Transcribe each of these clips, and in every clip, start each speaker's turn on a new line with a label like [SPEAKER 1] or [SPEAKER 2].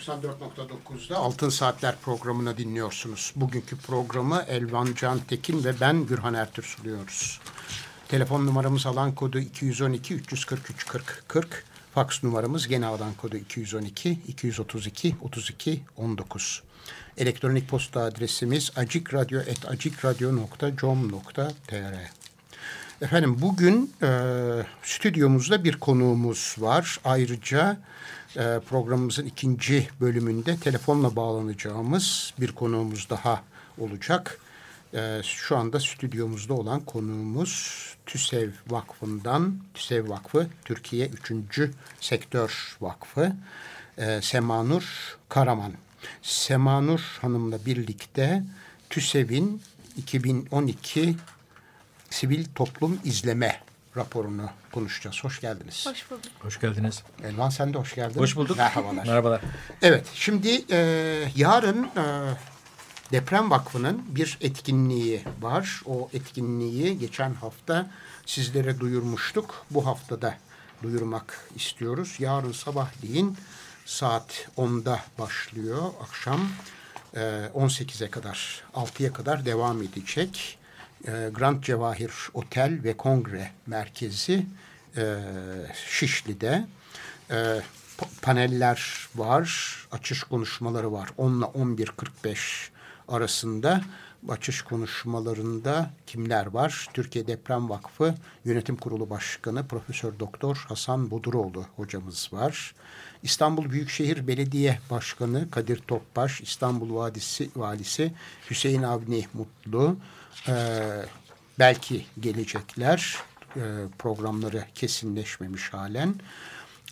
[SPEAKER 1] 94.9'da Altın Saatler programını dinliyorsunuz. Bugünkü programı Elvan Can Tekin ve ben Gürhan Ertür sunuyoruz. Telefon numaramız alan kodu 212 343 40 40. Faks numaramız gene alan kodu 212 232 32 19. Elektronik posta adresimiz acikradyo.com.tr Efendim bugün e, stüdyomuzda bir konuğumuz var. Ayrıca e, programımızın ikinci bölümünde telefonla bağlanacağımız bir konuğumuz daha olacak. E, şu anda stüdyomuzda olan konuğumuz TÜSEV Vakfı'ndan, TÜSEV Vakfı Türkiye 3. Sektör Vakfı e, Semanur Karaman. Semanur Hanım'la birlikte TÜSEV'in 2012 Sivil Toplum İzleme raporunu konuşacağız. Hoş geldiniz.
[SPEAKER 2] Hoş bulduk.
[SPEAKER 3] Hoş geldiniz.
[SPEAKER 1] Elvan sen de hoş geldin.
[SPEAKER 3] Hoş bulduk.
[SPEAKER 1] Merhabalar.
[SPEAKER 3] Merhabalar.
[SPEAKER 1] Evet şimdi e, yarın e, Deprem Vakfı'nın bir etkinliği var. O etkinliği geçen hafta sizlere duyurmuştuk. Bu haftada duyurmak istiyoruz. Yarın sabahleyin saat 10'da başlıyor. Akşam e, 18'e kadar, 6'ya kadar devam edecek. E, Grand Cevahir Otel ve Kongre Merkezi e, Şişli'de. E, paneller var, açış konuşmaları var. 10 ile 11.45 arasında açış konuşmalarında kimler var? Türkiye Deprem Vakfı Yönetim Kurulu Başkanı Profesör Doktor Hasan Boduroğlu hocamız var. İstanbul Büyükşehir Belediye Başkanı Kadir Topbaş, İstanbul Vadisi Valisi Hüseyin Avni Mutlu, e, belki gelecekler e, programları kesinleşmemiş halen.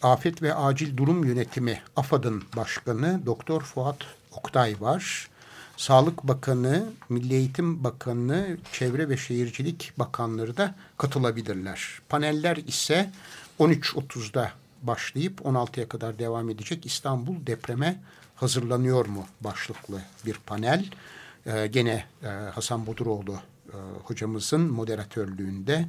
[SPEAKER 1] Afet ve Acil Durum Yönetimi AFAD'ın başkanı Doktor Fuat Oktay var. Sağlık Bakanı, Milli Eğitim Bakanı, Çevre ve Şehircilik Bakanları da katılabilirler. Paneller ise 13.30'da başlayıp 16'ya kadar devam edecek İstanbul depreme hazırlanıyor mu başlıklı bir panel. Ee, gene e, Hasan Boduroğlu e, hocamızın moderatörlüğünde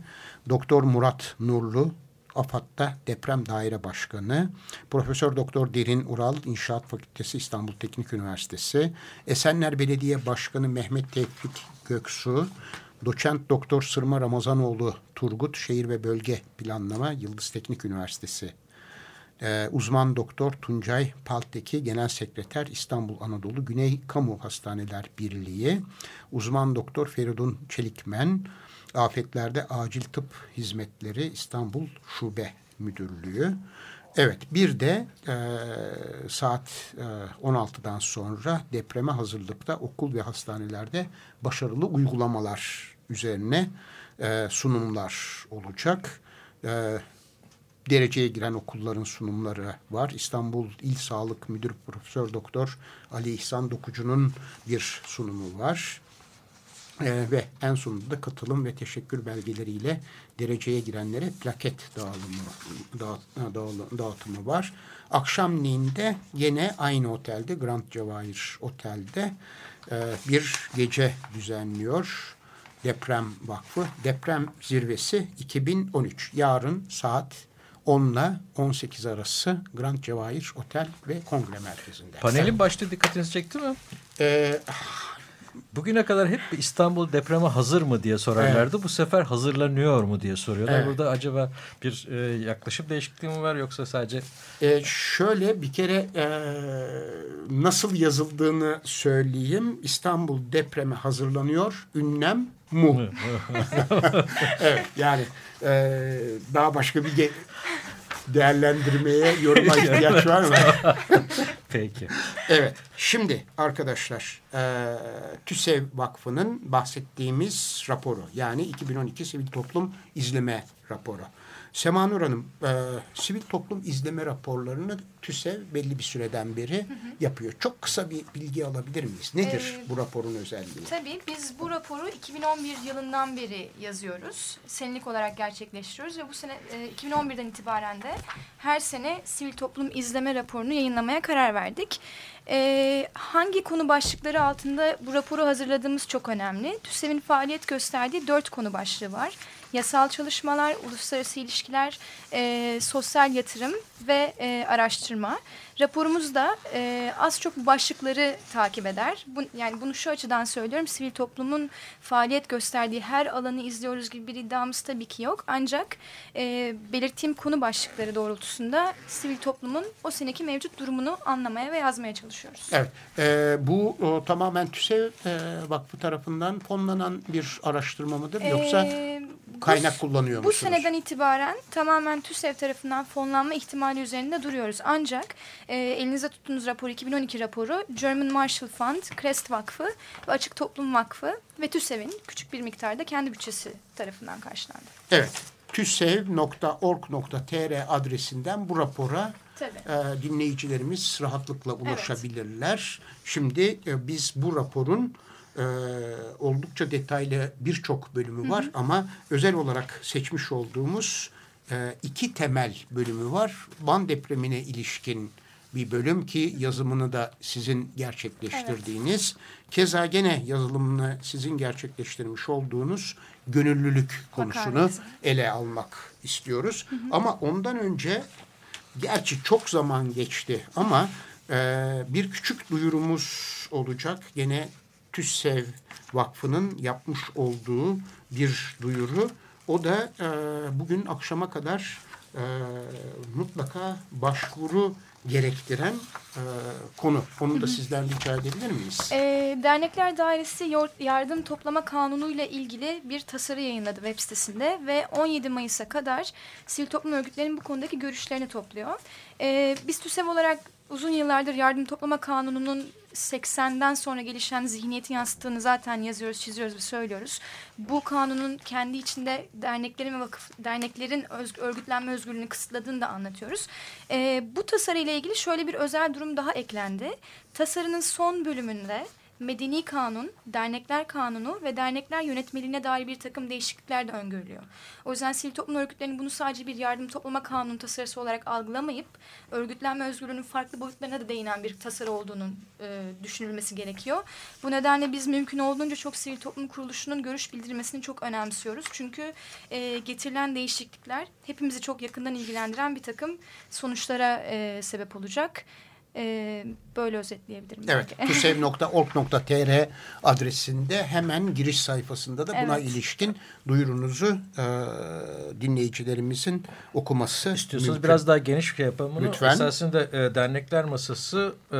[SPEAKER 1] Doktor Murat Nurlu AFAD'da Deprem Daire Başkanı, Profesör Doktor Derin Ural İnşaat Fakültesi İstanbul Teknik Üniversitesi, Esenler Belediye Başkanı Mehmet Tevfik Göksu, Doçent Doktor Sırma Ramazanoğlu Turgut Şehir ve Bölge Planlama Yıldız Teknik Üniversitesi ee, uzman doktor Tuncay Palteki, Genel Sekreter İstanbul Anadolu Güney Kamu Hastaneler Birliği, uzman doktor Feridun Çelikmen, Afetlerde Acil Tıp Hizmetleri İstanbul Şube Müdürlüğü. Evet bir de e, saat e, 16'dan sonra depreme hazırlıkta okul ve hastanelerde başarılı uygulamalar üzerine e, sunumlar olacak. E, dereceye giren okulların sunumları var. İstanbul İl Sağlık Müdürü Profesör Doktor Ali İhsan Dokucu'nun bir sunumu var. Ee, ve en sonunda da katılım ve teşekkür belgeleriyle dereceye girenlere plaket dağılımı, dağıt, dağıtımı var. Akşamleyin yine aynı otelde Grand Cevahir Otel'de e, bir gece düzenliyor. Deprem Vakfı. Deprem Zirvesi 2013. Yarın saat 10 ile 18 arası Grand Cevahir Otel ve Kongre Merkezi'nde.
[SPEAKER 3] Panelin başta dikkatinizi çekti mi?
[SPEAKER 1] Ee,
[SPEAKER 3] Bugüne kadar hep İstanbul depreme hazır mı diye sorarlardı. Evet. Bu sefer hazırlanıyor mu diye soruyorlar. Evet. Burada acaba bir e, yaklaşım değişikliği mi var yoksa sadece?
[SPEAKER 1] Ee, şöyle bir kere e, nasıl yazıldığını söyleyeyim. İstanbul depreme hazırlanıyor. Ünlem mu. evet yani e, daha başka bir değerlendirmeye, yoruma ihtiyaç var mı?
[SPEAKER 3] Peki.
[SPEAKER 1] Evet, şimdi arkadaşlar e, TÜSEV Vakfı'nın bahsettiğimiz raporu yani 2012 Sivil Toplum İzleme Raporu. Semanur Hanım, e, sivil toplum izleme raporlarını TÜSEV belli bir süreden beri yapıyor. Çok kısa bir bilgi alabilir miyiz? Nedir
[SPEAKER 2] Ee,
[SPEAKER 1] bu raporun özelliği?
[SPEAKER 2] Tabii biz bu raporu 2011 yılından beri yazıyoruz. Senelik olarak gerçekleştiriyoruz ve bu sene e, 2011'den itibaren de her sene sivil toplum izleme raporunu yayınlamaya karar verdik. E, hangi konu başlıkları altında bu raporu hazırladığımız çok önemli. TÜSEV'in faaliyet gösterdiği dört konu başlığı var. Yasal çalışmalar, uluslararası ilişkiler, e, sosyal yatırım ve e, araştırma. Raporumuz da e, az çok bu başlıkları takip eder. Bu, yani bunu şu açıdan söylüyorum. Sivil toplumun faaliyet gösterdiği her alanı izliyoruz gibi bir iddiamız tabii ki yok. Ancak e, belirttiğim konu başlıkları doğrultusunda sivil toplumun o seneki mevcut durumunu anlamaya ve yazmaya çalışıyoruz.
[SPEAKER 1] Evet, e, bu o, tamamen TÜSEV e, Vakfı tarafından fonlanan bir araştırma mıdır yoksa
[SPEAKER 2] Ee, bu-
[SPEAKER 1] kaynak kullanıyor
[SPEAKER 2] Bu
[SPEAKER 1] musunuz?
[SPEAKER 2] seneden itibaren tamamen TÜSEV tarafından fonlanma ihtimali üzerinde duruyoruz. Ancak e, elinizde tuttuğunuz rapor 2012 raporu German Marshall Fund, Crest Vakfı ve Açık Toplum Vakfı ve TÜSEV'in küçük bir miktarda kendi bütçesi tarafından karşılandı.
[SPEAKER 1] Evet, tüsev.org.tr adresinden bu rapora
[SPEAKER 2] Tabii.
[SPEAKER 1] e, dinleyicilerimiz rahatlıkla ulaşabilirler. Şimdi e, biz bu raporun e, oldukça detaylı birçok bölümü var ama özel olarak seçmiş olduğumuz e, iki temel bölümü var. Van depremine ilişkin bir bölüm ki yazımını da sizin gerçekleştirdiğiniz. Keza gene yazılımını sizin gerçekleştirmiş olduğunuz gönüllülük konusunu ele almak istiyoruz. Ama ondan önce gerçi çok zaman geçti ama e, bir küçük duyurumuz olacak. Gene TÜSSEV Vakfı'nın yapmış olduğu bir duyuru. O da e, bugün akşama kadar e, mutlaka başvuru gerektiren e, konu. Onu da sizden rica edebilir miyiz?
[SPEAKER 2] E, Dernekler Dairesi Yardım Toplama Kanunu ile ilgili bir tasarı yayınladı web sitesinde ve 17 Mayıs'a kadar sivil toplum örgütlerinin bu konudaki görüşlerini topluyor. E, biz TÜSEV olarak uzun yıllardır Yardım Toplama Kanunu'nun 80'den sonra gelişen zihniyeti yansıttığını zaten yazıyoruz, çiziyoruz ve söylüyoruz. Bu kanunun kendi içinde derneklerin ve vakıf derneklerin öz, örgütlenme özgürlüğünü kısıtladığını da anlatıyoruz. Ee, bu tasarı ile ilgili şöyle bir özel durum daha eklendi. Tasarının son bölümünde Medeni Kanun, Dernekler Kanunu ve dernekler yönetmeliğine dair bir takım değişiklikler de öngörülüyor. O yüzden sivil toplum örgütlerinin bunu sadece bir yardım toplama kanunu tasarısı olarak algılamayıp örgütlenme özgürlüğünün farklı boyutlarına da değinen bir tasarı olduğunun e, düşünülmesi gerekiyor. Bu nedenle biz mümkün olduğunca çok sivil toplum kuruluşunun görüş bildirmesini çok önemsiyoruz. Çünkü e, getirilen değişiklikler hepimizi çok yakından ilgilendiren bir takım sonuçlara e, sebep olacak. E, böyle özetleyebilirim.
[SPEAKER 1] Evet, tusev.org.tr adresinde hemen giriş sayfasında da buna
[SPEAKER 2] Evet.
[SPEAKER 1] ilişkin duyurunuzu e, dinleyicilerimizin okuması
[SPEAKER 3] İstiyorsanız
[SPEAKER 1] mümkün.
[SPEAKER 3] biraz daha geniş bir şey yapalım bunu.
[SPEAKER 1] Lütfen.
[SPEAKER 3] Esasında e, dernekler masası e,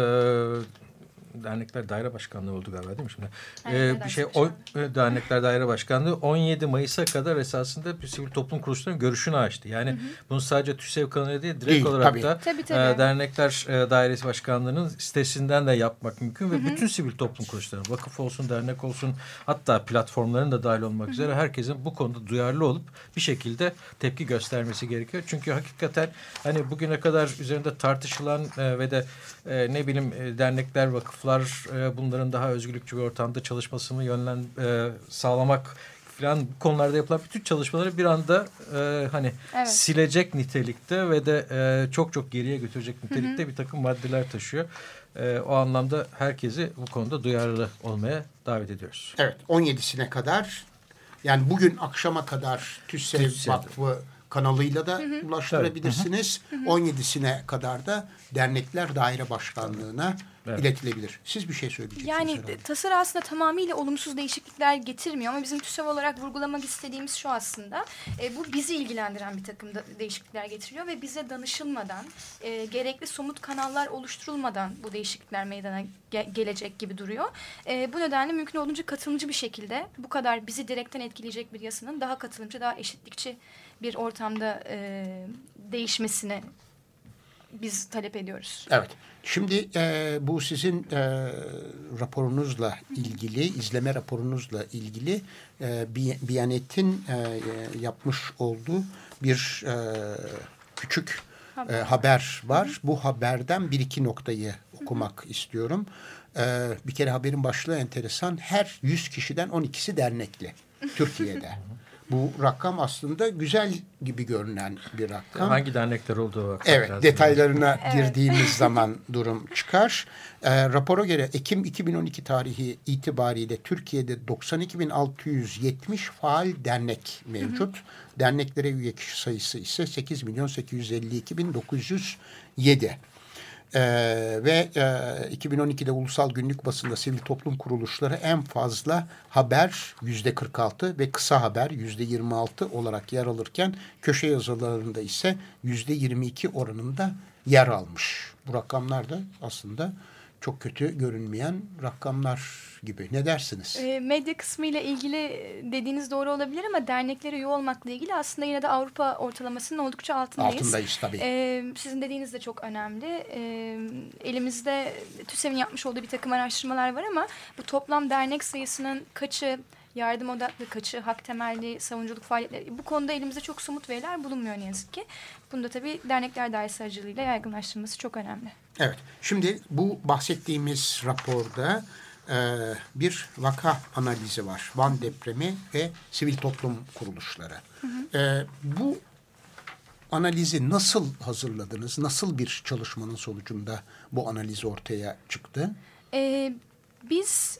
[SPEAKER 3] dernekler daire başkanlığı oldu galiba değil mi şimdi?
[SPEAKER 2] Aynen,
[SPEAKER 3] E, bir şey o, e, dernekler daire başkanlığı 17 Mayıs'a kadar esasında bir sivil toplum kuruluşlarının görüşünü açtı. Yani bunu sadece TÜSEV kanalı değil direkt
[SPEAKER 1] Değil,
[SPEAKER 3] olarak
[SPEAKER 1] tabii.
[SPEAKER 3] da
[SPEAKER 2] Tabii, tabii.
[SPEAKER 3] e, dernekler e, dairesi başkanlığının sitesinden de yapmak mümkün ve bütün sivil toplum kuruluşları vakıf olsun dernek olsun hatta platformların da dahil olmak üzere herkesin bu konuda duyarlı olup bir şekilde tepki göstermesi gerekiyor. Çünkü hakikaten hani bugüne kadar üzerinde tartışılan e, ve de e, ne bileyim e, dernekler, vakıflar e, bunların daha özgürlükçü bir ortamda çalışmasını yönlen e, sağlamak falan bu konularda yapılan bütün çalışmaları bir anda e, hani
[SPEAKER 2] Evet.
[SPEAKER 3] silecek nitelikte ve de e, çok çok geriye götürecek nitelikte bir takım maddeler taşıyor. E, o anlamda herkesi bu konuda duyarlı olmaya davet ediyoruz.
[SPEAKER 1] Evet, 17'sine kadar yani bugün akşama kadar TÜSSEV
[SPEAKER 3] TÜSSEV.
[SPEAKER 1] Vakfı kanalıyla da ulaştırabilirsiniz. 17'sine kadar da dernekler daire başkanlığına
[SPEAKER 3] Evet.
[SPEAKER 1] iletilebilir. Siz bir şey söyleyeceksiniz
[SPEAKER 2] Yani
[SPEAKER 1] herhalde.
[SPEAKER 2] tasarı aslında tamamıyla olumsuz değişiklikler getirmiyor ama bizim TÜSEV olarak vurgulamak istediğimiz şu aslında. E, bu bizi ilgilendiren bir takım da, değişiklikler getiriyor ve bize danışılmadan, e, gerekli somut kanallar oluşturulmadan bu değişiklikler meydana ge- gelecek gibi duruyor. E, bu nedenle mümkün olduğunca katılımcı bir şekilde bu kadar bizi direkten etkileyecek bir yasanın daha katılımcı, daha eşitlikçi bir ortamda e, değişmesine biz talep ediyoruz.
[SPEAKER 1] Evet. Şimdi e, bu sizin e, raporunuzla ilgili, izleme raporunuzla ilgili e, Biyanet'in e, yapmış olduğu bir e, küçük haber, e, haber var. Hı hı. Bu haberden bir iki noktayı okumak hı hı. istiyorum. E, bir kere haberin başlığı enteresan. Her 100 kişiden 12'si dernekli Türkiye'de. Bu rakam aslında güzel gibi görünen bir rakam.
[SPEAKER 3] Hangi dernekler olduğu
[SPEAKER 1] Evet, detaylarına evet. girdiğimiz zaman durum çıkar. E, rapora göre Ekim 2012 tarihi itibariyle Türkiye'de 92.670 faal dernek mevcut. Hı hı. Derneklere üye kişi sayısı ise 8 milyon 852.907. Ee, ve e, 2012'de ulusal günlük basında sivil toplum kuruluşları en fazla haber yüzde 46 ve kısa haber yüzde 26 olarak yer alırken köşe yazılarında ise yüzde 22 oranında yer almış. Bu rakamlar da aslında çok kötü görünmeyen rakamlar gibi. Ne dersiniz?
[SPEAKER 2] E, medya kısmı ile ilgili dediğiniz doğru olabilir ama derneklere üye olmakla ilgili aslında yine de Avrupa ortalamasının oldukça altındayız.
[SPEAKER 1] Altındayız tabii.
[SPEAKER 2] E, sizin dediğiniz de çok önemli. E, elimizde TÜSEV'in yapmış olduğu bir takım araştırmalar var ama bu toplam dernek sayısının kaçı yardım odaklı kaçı, hak temelli, savunuculuk faaliyetleri. Bu konuda elimizde çok somut veriler bulunmuyor ne yazık ki. Bunda tabii dernekler dairesi aracılığıyla yaygınlaştırılması çok önemli.
[SPEAKER 1] Evet. Şimdi bu bahsettiğimiz raporda e, bir vaka analizi var. Van depremi ve sivil toplum kuruluşları. Hı hı. E, bu analizi nasıl hazırladınız? Nasıl bir çalışmanın sonucunda bu analiz ortaya çıktı?
[SPEAKER 2] E, biz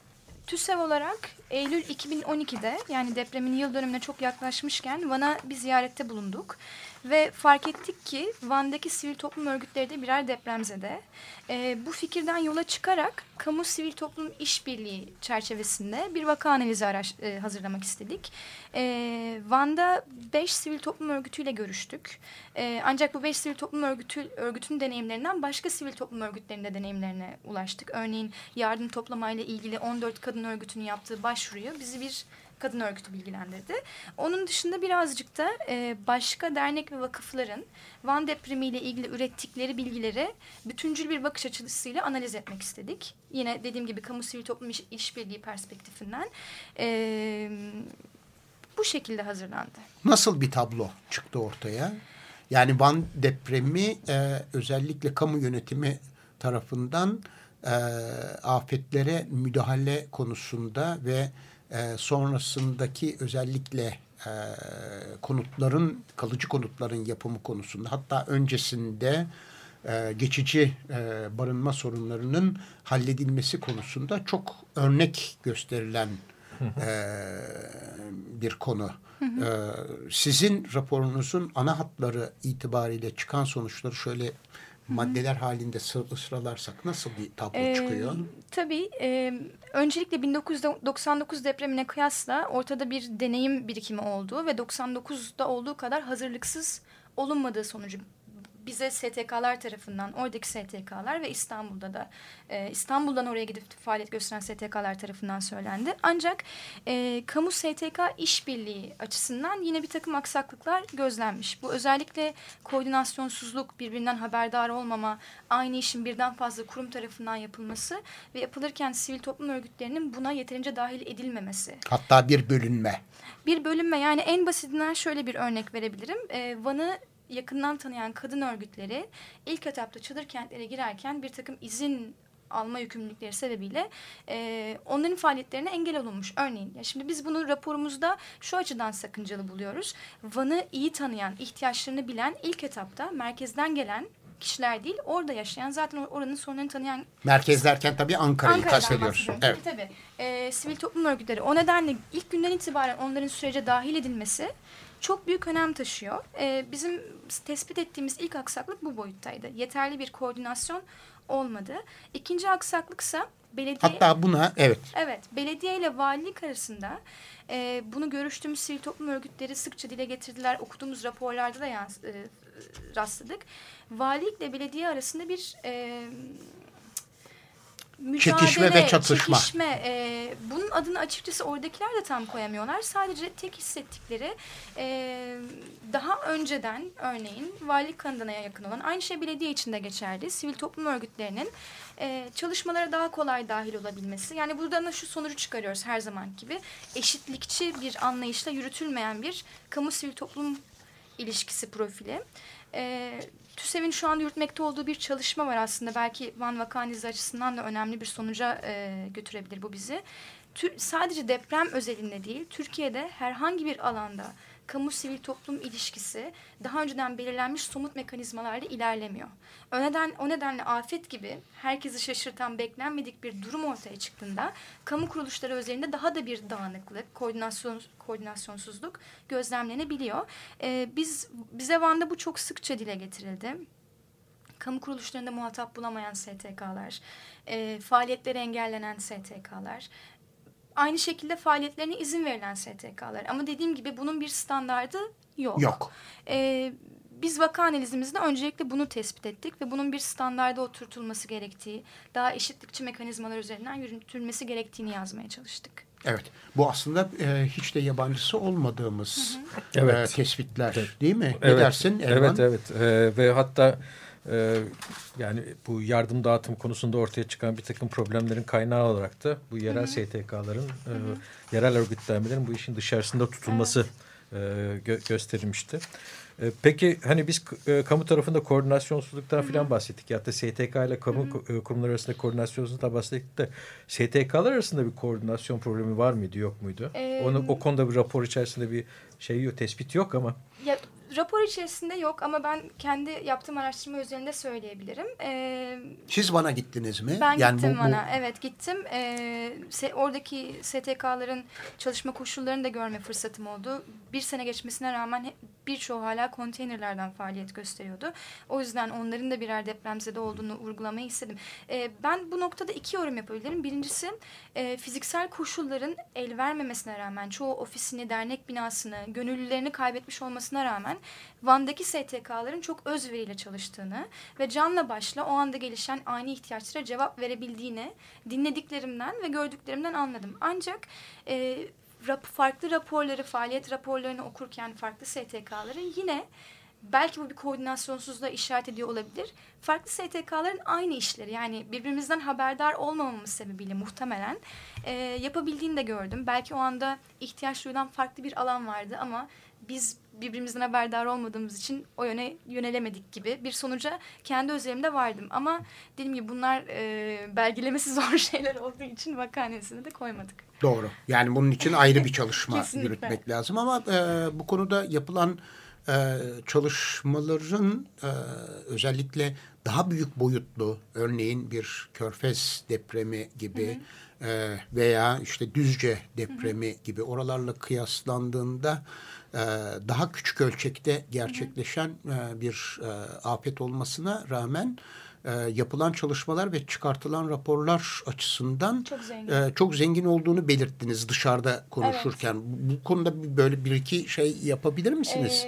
[SPEAKER 2] TÜSEV olarak Eylül 2012'de yani depremin yıl dönümüne çok yaklaşmışken Van'a bir ziyarette bulunduk. Ve fark ettik ki Van'daki sivil toplum örgütleri de birer depremzede. E, bu fikirden yola çıkarak kamu sivil toplum işbirliği çerçevesinde bir vaka analizi araş, e, hazırlamak istedik. E, Van'da beş sivil toplum örgütüyle görüştük. E, ancak bu beş sivil toplum örgütü, örgütün deneyimlerinden başka sivil toplum örgütlerinde deneyimlerine ulaştık. Örneğin yardım toplamayla ilgili 14 kadın örgütünün yaptığı başvuruyu bizi bir kadın örgütü bilgilendirdi. Onun dışında birazcık da e, başka dernek ve vakıfların Van depremiyle ilgili ürettikleri bilgileri bütüncül bir bakış açısıyla analiz etmek istedik. Yine dediğim gibi kamu sivil toplum iş, işbirliği perspektifinden e, bu şekilde hazırlandı.
[SPEAKER 1] Nasıl bir tablo çıktı ortaya? Yani Van depremi e, özellikle kamu yönetimi tarafından e, afetlere müdahale konusunda ve e, sonrasındaki özellikle e, konutların, kalıcı konutların yapımı konusunda hatta öncesinde e, geçici e, barınma sorunlarının halledilmesi konusunda çok örnek gösterilen e, bir konu. E, sizin raporunuzun ana hatları itibariyle çıkan sonuçları şöyle maddeler halinde sıralarsak nasıl bir tablo ee, çıkıyor?
[SPEAKER 2] Tabii. E, öncelikle 1999 depremine kıyasla ortada bir deneyim birikimi olduğu ve 99'da olduğu kadar hazırlıksız olunmadığı sonucu bize STK'lar tarafından, oradaki STK'lar ve İstanbul'da da e, İstanbul'dan oraya gidip faaliyet gösteren STK'lar tarafından söylendi. Ancak e, kamu STK işbirliği açısından yine bir takım aksaklıklar gözlenmiş. Bu özellikle koordinasyonsuzluk, birbirinden haberdar olmama, aynı işin birden fazla kurum tarafından yapılması ve yapılırken sivil toplum örgütlerinin buna yeterince dahil edilmemesi.
[SPEAKER 1] Hatta bir bölünme.
[SPEAKER 2] Bir bölünme yani en basitinden şöyle bir örnek verebilirim. E, Van'ı yakından tanıyan kadın örgütleri ilk etapta çadır kentlere girerken bir takım izin alma yükümlülükleri sebebiyle e, onların faaliyetlerine engel olunmuş. Örneğin ya şimdi biz bunu raporumuzda şu açıdan sakıncalı buluyoruz. Van'ı iyi tanıyan, ihtiyaçlarını bilen ilk etapta merkezden gelen kişiler değil, orada yaşayan zaten oranın sorunlarını tanıyan...
[SPEAKER 1] Merkez derken tabii Ankara'yı kastediyoruz.
[SPEAKER 2] Evet. Tabii tabii. E, sivil toplum örgütleri o nedenle ilk günden itibaren onların sürece dahil edilmesi çok büyük önem taşıyor. Ee, bizim tespit ettiğimiz ilk aksaklık bu boyuttaydı. Yeterli bir koordinasyon olmadı. İkinci aksaklıksa belediye...
[SPEAKER 1] Hatta buna evet.
[SPEAKER 2] Evet belediye ile valilik arasında e, bunu görüştüğümüz sivil toplum örgütleri sıkça dile getirdiler. Okuduğumuz raporlarda da yans, e, rastladık. Valilikle belediye arasında bir... E, mücadele,
[SPEAKER 1] çekişme ve çatışma.
[SPEAKER 2] Çekişme, e, bunun adını açıkçası oradakiler de tam koyamıyorlar. Sadece tek hissettikleri e, daha önceden örneğin valilik kanadına yakın olan aynı şey belediye içinde geçerli. Sivil toplum örgütlerinin e, çalışmalara daha kolay dahil olabilmesi. Yani buradan şu sonucu çıkarıyoruz her zaman gibi. Eşitlikçi bir anlayışla yürütülmeyen bir kamu sivil toplum ilişkisi profili. E, TÜSEV'in şu anda yürütmekte olduğu bir çalışma var aslında. Belki Van Vakanizi açısından da önemli bir sonuca e, götürebilir bu bizi. Tür, sadece deprem özelinde değil, Türkiye'de herhangi bir alanda kamu sivil toplum ilişkisi daha önceden belirlenmiş somut mekanizmalarla ilerlemiyor. O, neden, o nedenle afet gibi herkesi şaşırtan beklenmedik bir durum ortaya çıktığında kamu kuruluşları özelinde daha da bir dağınıklık, koordinasyon, koordinasyonsuzluk gözlemlenebiliyor. Ee, biz Bize Van'da bu çok sıkça dile getirildi kamu kuruluşlarında muhatap bulamayan STK'lar, e, faaliyetleri engellenen STK'lar, aynı şekilde faaliyetlerine izin verilen STK'lar. Ama dediğim gibi bunun bir standardı yok.
[SPEAKER 1] Yok.
[SPEAKER 2] Ee, biz vaka analizimizde öncelikle bunu tespit ettik ve bunun bir standarda oturtulması gerektiği, daha eşitlikçi mekanizmalar üzerinden yürütülmesi gerektiğini yazmaya çalıştık.
[SPEAKER 1] Evet. Bu aslında e, hiç de yabancısı olmadığımız
[SPEAKER 3] hı. Evet.
[SPEAKER 1] E, tespitler değil mi?
[SPEAKER 3] Evet.
[SPEAKER 1] Ne dersin Erman?
[SPEAKER 3] Evet evet. E, ve hatta ee, yani bu yardım dağıtım konusunda ortaya çıkan bir takım problemlerin kaynağı olarak da bu yerel STK'ların, e, yerel örgütlenmelerin bu işin dışarısında tutulması evet. e, gö gösterilmişti. E, peki hani biz e, kamu tarafında koordinasyonsuzluktan filan bahsettik. Ya da STK ile kamu Hı -hı. kurumlar arasında koordinasyonsuzluktan bahsettik de STK'lar arasında bir koordinasyon problemi var mıydı yok muydu? Ee, Onu, o konuda bir rapor içerisinde bir şey yok, tespit yok ama.
[SPEAKER 2] Ya rapor içerisinde yok ama ben kendi yaptığım araştırma üzerinde söyleyebilirim. Ee,
[SPEAKER 1] Siz Van'a gittiniz mi?
[SPEAKER 2] Ben yani gittim bu, Van'a. Bu... Evet gittim. Ee, se, oradaki STK'ların çalışma koşullarını da görme fırsatım oldu. Bir sene geçmesine rağmen birçoğu hala konteynerlerden faaliyet gösteriyordu. O yüzden onların da birer depremzede olduğunu vurgulamayı istedim. Ee, ben bu noktada iki yorum yapabilirim. Birincisi e, fiziksel koşulların el vermemesine rağmen çoğu ofisini, dernek binasını, gönüllülerini kaybetmiş olmasına rağmen Van'daki STK'ların çok özveriyle çalıştığını ve canla başla o anda gelişen ani ihtiyaçlara cevap verebildiğini dinlediklerimden ve gördüklerimden anladım. Ancak e, rap, farklı raporları, faaliyet raporlarını okurken farklı STK'ların yine belki bu bir koordinasyonsuzluğa işaret ediyor olabilir. Farklı STK'ların aynı işleri yani birbirimizden haberdar olmamamız sebebiyle muhtemelen e, yapabildiğini de gördüm. Belki o anda ihtiyaç duyulan farklı bir alan vardı ama biz birbirimizden haberdar olmadığımız için o yöne yönelemedik gibi bir sonuca kendi özelimde vardım. Ama dediğim gibi bunlar e, belgelemesi zor şeyler olduğu için vakanesine de koymadık.
[SPEAKER 1] Doğru. Yani bunun için ayrı bir çalışma yürütmek lazım ama e, bu konuda yapılan e, çalışmaların e, özellikle daha büyük boyutlu örneğin bir körfez depremi gibi hı hı. E, veya işte Düzce depremi hı hı. gibi oralarla kıyaslandığında daha küçük ölçekte gerçekleşen e, bir e, afet olmasına rağmen yapılan çalışmalar ve çıkartılan raporlar açısından çok zengin, çok zengin olduğunu belirttiniz dışarıda konuşurken. Evet. Bu, konuda böyle bir iki şey yapabilir misiniz?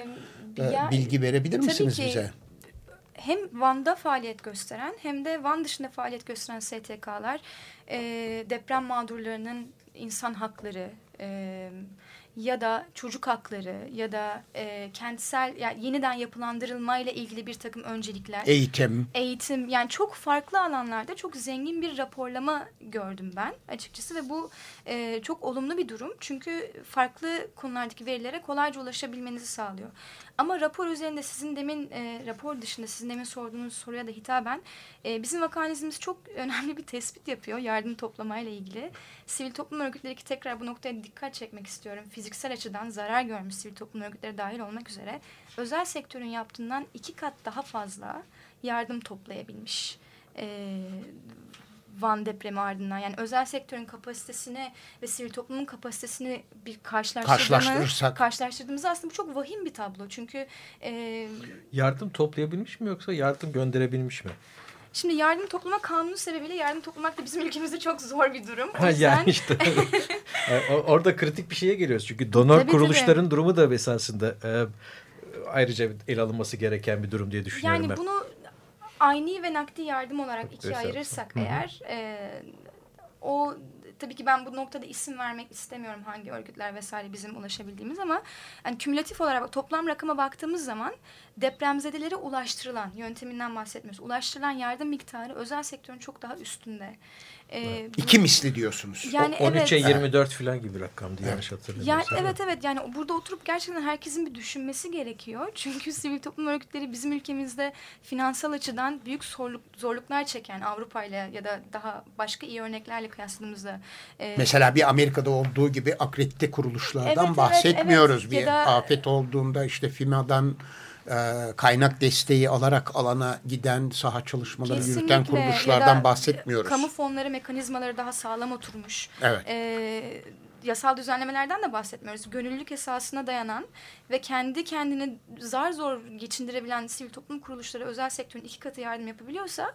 [SPEAKER 1] Ee, ya, Bilgi verebilir misiniz ki, bize?
[SPEAKER 2] Hem Van'da faaliyet gösteren hem de Van dışında faaliyet gösteren STK'lar e, deprem mağdurlarının insan hakları, e, ya da çocuk hakları ya da e, kentsel yani yeniden yapılandırılmayla ilgili bir takım öncelikler.
[SPEAKER 1] Eğitim.
[SPEAKER 2] Eğitim yani çok farklı alanlarda çok zengin bir raporlama gördüm ben açıkçası ve bu e, çok olumlu bir durum. Çünkü farklı konulardaki verilere kolayca ulaşabilmenizi sağlıyor. Ama rapor üzerinde sizin demin e, rapor dışında sizin demin sorduğunuz soruya da hitaben e, bizim vakanizimiz çok önemli bir tespit yapıyor yardım toplamayla ilgili. Sivil toplum örgütleri ki tekrar bu noktaya dikkat çekmek istiyorum. Fiziksel açıdan zarar görmüş sivil toplum örgütleri dahil olmak üzere özel sektörün yaptığından iki kat daha fazla yardım toplayabilmiş. E, Van depremi ardından yani özel sektörün kapasitesini ve sivil toplumun kapasitesini bir karşılaştırdığımız, karşılaştırdığımızda aslında bu çok vahim bir tablo. Çünkü e,
[SPEAKER 3] yardım toplayabilmiş mi yoksa yardım gönderebilmiş mi?
[SPEAKER 2] Şimdi yardım toplama kanunu sebebiyle yardım toplamak da bizim ülkemizde çok zor bir durum. O yüzden... yani
[SPEAKER 3] işte orada kritik bir şeye geliyoruz. Çünkü donör tabii, kuruluşların tabii. durumu da esasında e, ayrıca el alınması gereken bir durum diye düşünüyorum
[SPEAKER 2] yani
[SPEAKER 3] ben.
[SPEAKER 2] bunu ayni ve nakdi yardım olarak ikiye ayırırsak Hı -hı. eğer e, o tabii ki ben bu noktada isim vermek istemiyorum hangi örgütler vesaire bizim ulaşabildiğimiz ama yani kümülatif olarak toplam rakama baktığımız zaman depremzedelere ulaştırılan yönteminden bahsetmiyoruz. Ulaştırılan yardım miktarı özel sektörün çok daha üstünde.
[SPEAKER 1] Ee, İki misli diyorsunuz.
[SPEAKER 2] Yani
[SPEAKER 3] o, 13'e
[SPEAKER 2] evet.
[SPEAKER 3] 24 falan gibi rakamdı yanlış hatırlamıyorsam.
[SPEAKER 2] Yani evet evet yani burada oturup gerçekten herkesin bir düşünmesi gerekiyor. Çünkü sivil toplum örgütleri bizim ülkemizde finansal açıdan büyük zorluk, zorluklar çeken Avrupa ile ya da daha başka iyi örneklerle kıyasladığımızda. E,
[SPEAKER 1] Mesela bir Amerika'da olduğu gibi akredite kuruluşlardan
[SPEAKER 2] Evet,
[SPEAKER 1] bahsetmiyoruz.
[SPEAKER 2] evet,
[SPEAKER 1] Bir
[SPEAKER 2] ya da-
[SPEAKER 1] afet olduğunda işte FİMA'dan e, kaynak desteği alarak alana giden saha çalışmaları yürüten
[SPEAKER 2] Kesinlikle.
[SPEAKER 1] kuruluşlardan
[SPEAKER 2] Ya da
[SPEAKER 1] bahsetmiyoruz.
[SPEAKER 2] Kamu fonları mekanizmaları daha sağlam oturmuş.
[SPEAKER 1] Evet.
[SPEAKER 2] Ee, yasal düzenlemelerden de bahsetmiyoruz. Gönüllülük esasına dayanan ve kendi kendini zar zor geçindirebilen sivil toplum kuruluşları özel sektörün iki katı yardım yapabiliyorsa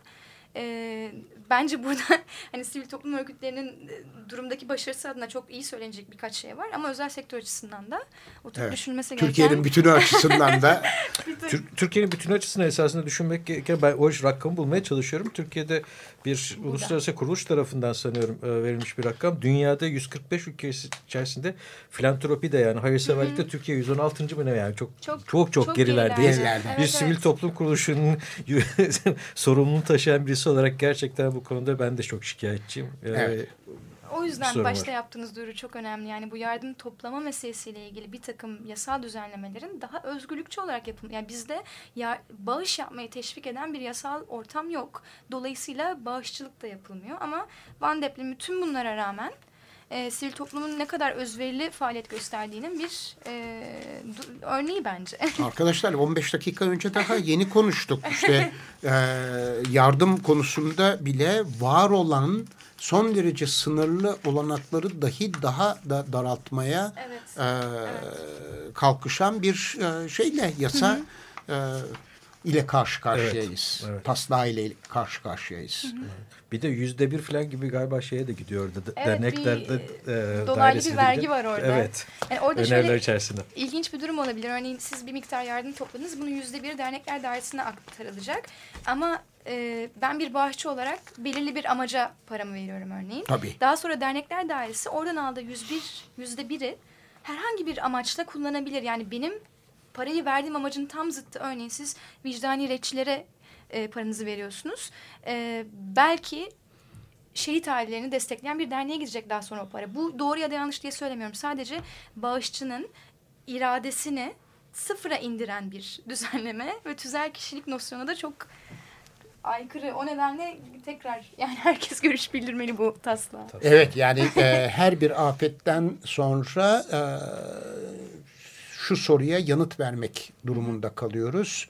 [SPEAKER 2] e, bence burada hani sivil toplum örgütlerinin durumdaki başarısı adına çok iyi söylenecek birkaç şey var ama özel sektör açısından da oturup
[SPEAKER 1] Evet.
[SPEAKER 2] düşünmesi gereken
[SPEAKER 1] Türkiye'nin bütünü açısından da
[SPEAKER 3] Tür- Türkiye'nin bütün açısından esasında düşünmek gereken ben o rakamı bulmaya çalışıyorum. Türkiye'de bir uluslararası kuruluş tarafından sanıyorum e, verilmiş bir rakam. Dünyada 145 ülkesi içerisinde filantropi de yani hayırseverlikte Türkiye 116. mı ne yani çok çok
[SPEAKER 2] Çok-
[SPEAKER 3] çok,
[SPEAKER 2] çok
[SPEAKER 3] gerilerdeyiz.
[SPEAKER 1] gerilerde.
[SPEAKER 3] Bir
[SPEAKER 2] Evet,
[SPEAKER 3] sivil
[SPEAKER 2] evet.
[SPEAKER 3] toplum kuruluşunun sorumluluğunu taşıyan birisi olarak gerçekten bu konuda ben de çok şikayetçiyim. E,
[SPEAKER 1] Evet.
[SPEAKER 2] O yüzden
[SPEAKER 3] sorun
[SPEAKER 2] başta
[SPEAKER 3] var.
[SPEAKER 2] yaptığınız duyuru çok önemli. Yani bu yardım toplama meselesiyle ilgili bir takım yasal düzenlemelerin daha özgürlükçü olarak yapılması. Yani bizde ya, bağış yapmayı teşvik eden bir yasal ortam yok. Dolayısıyla bağışçılık da yapılmıyor. Ama Van depremi tüm bunlara rağmen e, sivil toplumun ne kadar özverili faaliyet gösterdiğinin bir e, örneği bence.
[SPEAKER 1] Arkadaşlar 15 dakika önce daha yeni konuştuk. İşte e, yardım konusunda bile var olan son derece sınırlı olanakları dahi daha da daraltmaya
[SPEAKER 2] Evet,
[SPEAKER 1] e, kalkışan bir e, şeyle yasa e, ile karşı karşıyayız.
[SPEAKER 3] Evet, evet.
[SPEAKER 1] Taslağı ile karşı karşıyayız.
[SPEAKER 3] Bir de yüzde bir falan gibi galiba şeye de gidiyordu. De-
[SPEAKER 2] Evet,
[SPEAKER 3] Dernekler
[SPEAKER 2] bir,
[SPEAKER 3] de, e,
[SPEAKER 2] dolaylı bir
[SPEAKER 3] de
[SPEAKER 2] vergi
[SPEAKER 3] gidiyor.
[SPEAKER 2] var orada.
[SPEAKER 3] Evet.
[SPEAKER 2] Yani orada
[SPEAKER 3] Öneriler
[SPEAKER 2] şöyle
[SPEAKER 3] içerisinde.
[SPEAKER 2] İlginç bir durum olabilir. Örneğin siz bir miktar yardım topladınız. Bunun yüzde biri dernekler dairesine aktarılacak. Ama e, ben bir bağışçı olarak belirli bir amaca paramı veriyorum örneğin.
[SPEAKER 1] Tabii.
[SPEAKER 2] Daha sonra dernekler dairesi oradan aldığı yüz bir, yüzde biri herhangi bir amaçla kullanabilir. Yani benim parayı verdiğim amacın tam zıttı. Örneğin siz vicdani retçilere e, paranızı veriyorsunuz. E, belki şehit ailelerini destekleyen bir derneğe gidecek daha sonra o para. Bu doğru ya da yanlış diye söylemiyorum. Sadece bağışçının iradesini sıfıra indiren bir düzenleme ve tüzel kişilik nosyonu da çok aykırı. O nedenle tekrar yani herkes görüş bildirmeli bu taslağa.
[SPEAKER 1] Evet yani e, her bir afetten sonra e, şu soruya yanıt vermek durumunda kalıyoruz.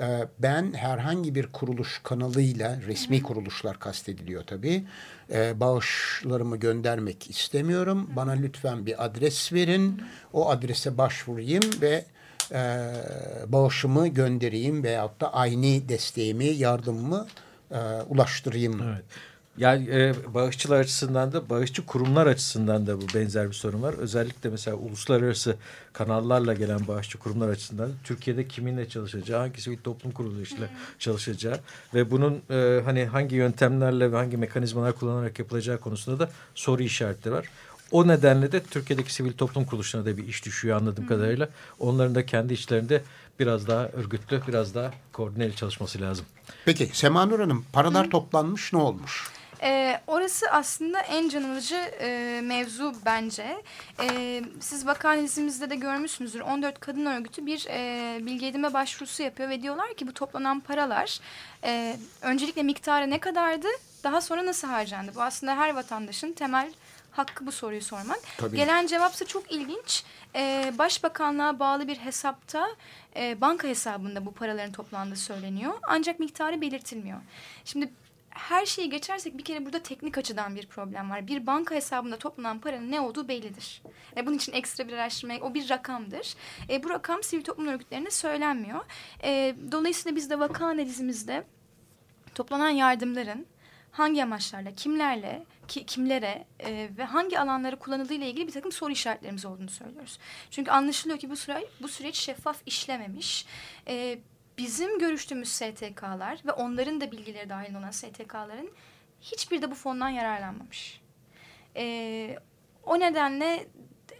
[SPEAKER 1] E, ben herhangi bir kuruluş kanalıyla resmi kuruluşlar kastediliyor tabii. E, bağışlarımı göndermek istemiyorum. Bana lütfen bir adres verin. O adrese başvurayım ve e, bağışımı göndereyim veyahut da aynı desteğimi, yardımımı e, ulaştırayım.
[SPEAKER 3] Evet. Yani e, bağışçılar açısından da bağışçı kurumlar açısından da bu benzer bir sorun var. Özellikle mesela uluslararası kanallarla gelen bağışçı kurumlar açısından Türkiye'de kiminle çalışacağı, hangi sivil toplum kuruluşuyla çalışacağı ve bunun e, hani hangi yöntemlerle ve hangi mekanizmalar kullanarak yapılacağı konusunda da soru işaretleri var. O nedenle de Türkiye'deki sivil toplum kuruluşlarına da bir iş düşüyor anladığım kadarıyla. Onların da kendi içlerinde biraz daha örgütlü, biraz daha koordineli çalışması lazım.
[SPEAKER 1] Peki Semanur Hanım paralar toplanmış ne olmuş?
[SPEAKER 2] Ee, orası aslında en canlıcı e, mevzu bence. Ee, siz vaka analizimizde de görmüşsünüzdür. 14 kadın örgütü bir e, bilgi edinme başvurusu yapıyor ve diyorlar ki bu toplanan paralar e, öncelikle miktarı ne kadardı, daha sonra nasıl harcandı? Bu aslında her vatandaşın temel hakkı bu soruyu sormak.
[SPEAKER 1] Tabii.
[SPEAKER 2] Gelen cevapsa çok ilginç. Ee, Başbakanlığa bağlı bir hesapta e, banka hesabında bu paraların toplandığı söyleniyor. Ancak miktarı belirtilmiyor. Şimdi her şeyi geçersek bir kere burada teknik açıdan bir problem var. Bir banka hesabında toplanan paranın ne olduğu bellidir. E, bunun için ekstra bir araştırma, o bir rakamdır. E, bu rakam sivil toplum örgütlerine söylenmiyor. E, dolayısıyla biz de vaka analizimizde toplanan yardımların hangi amaçlarla, kimlerle, ki, kimlere e, ve hangi alanları kullanıldığı ile ilgili bir takım soru işaretlerimiz olduğunu söylüyoruz. Çünkü anlaşılıyor ki bu süreç, bu süreç şeffaf işlememiş. E, bizim görüştüğümüz STK'lar ve onların da bilgileri dahil olan STK'ların hiçbir de bu fondan yararlanmamış. E, o nedenle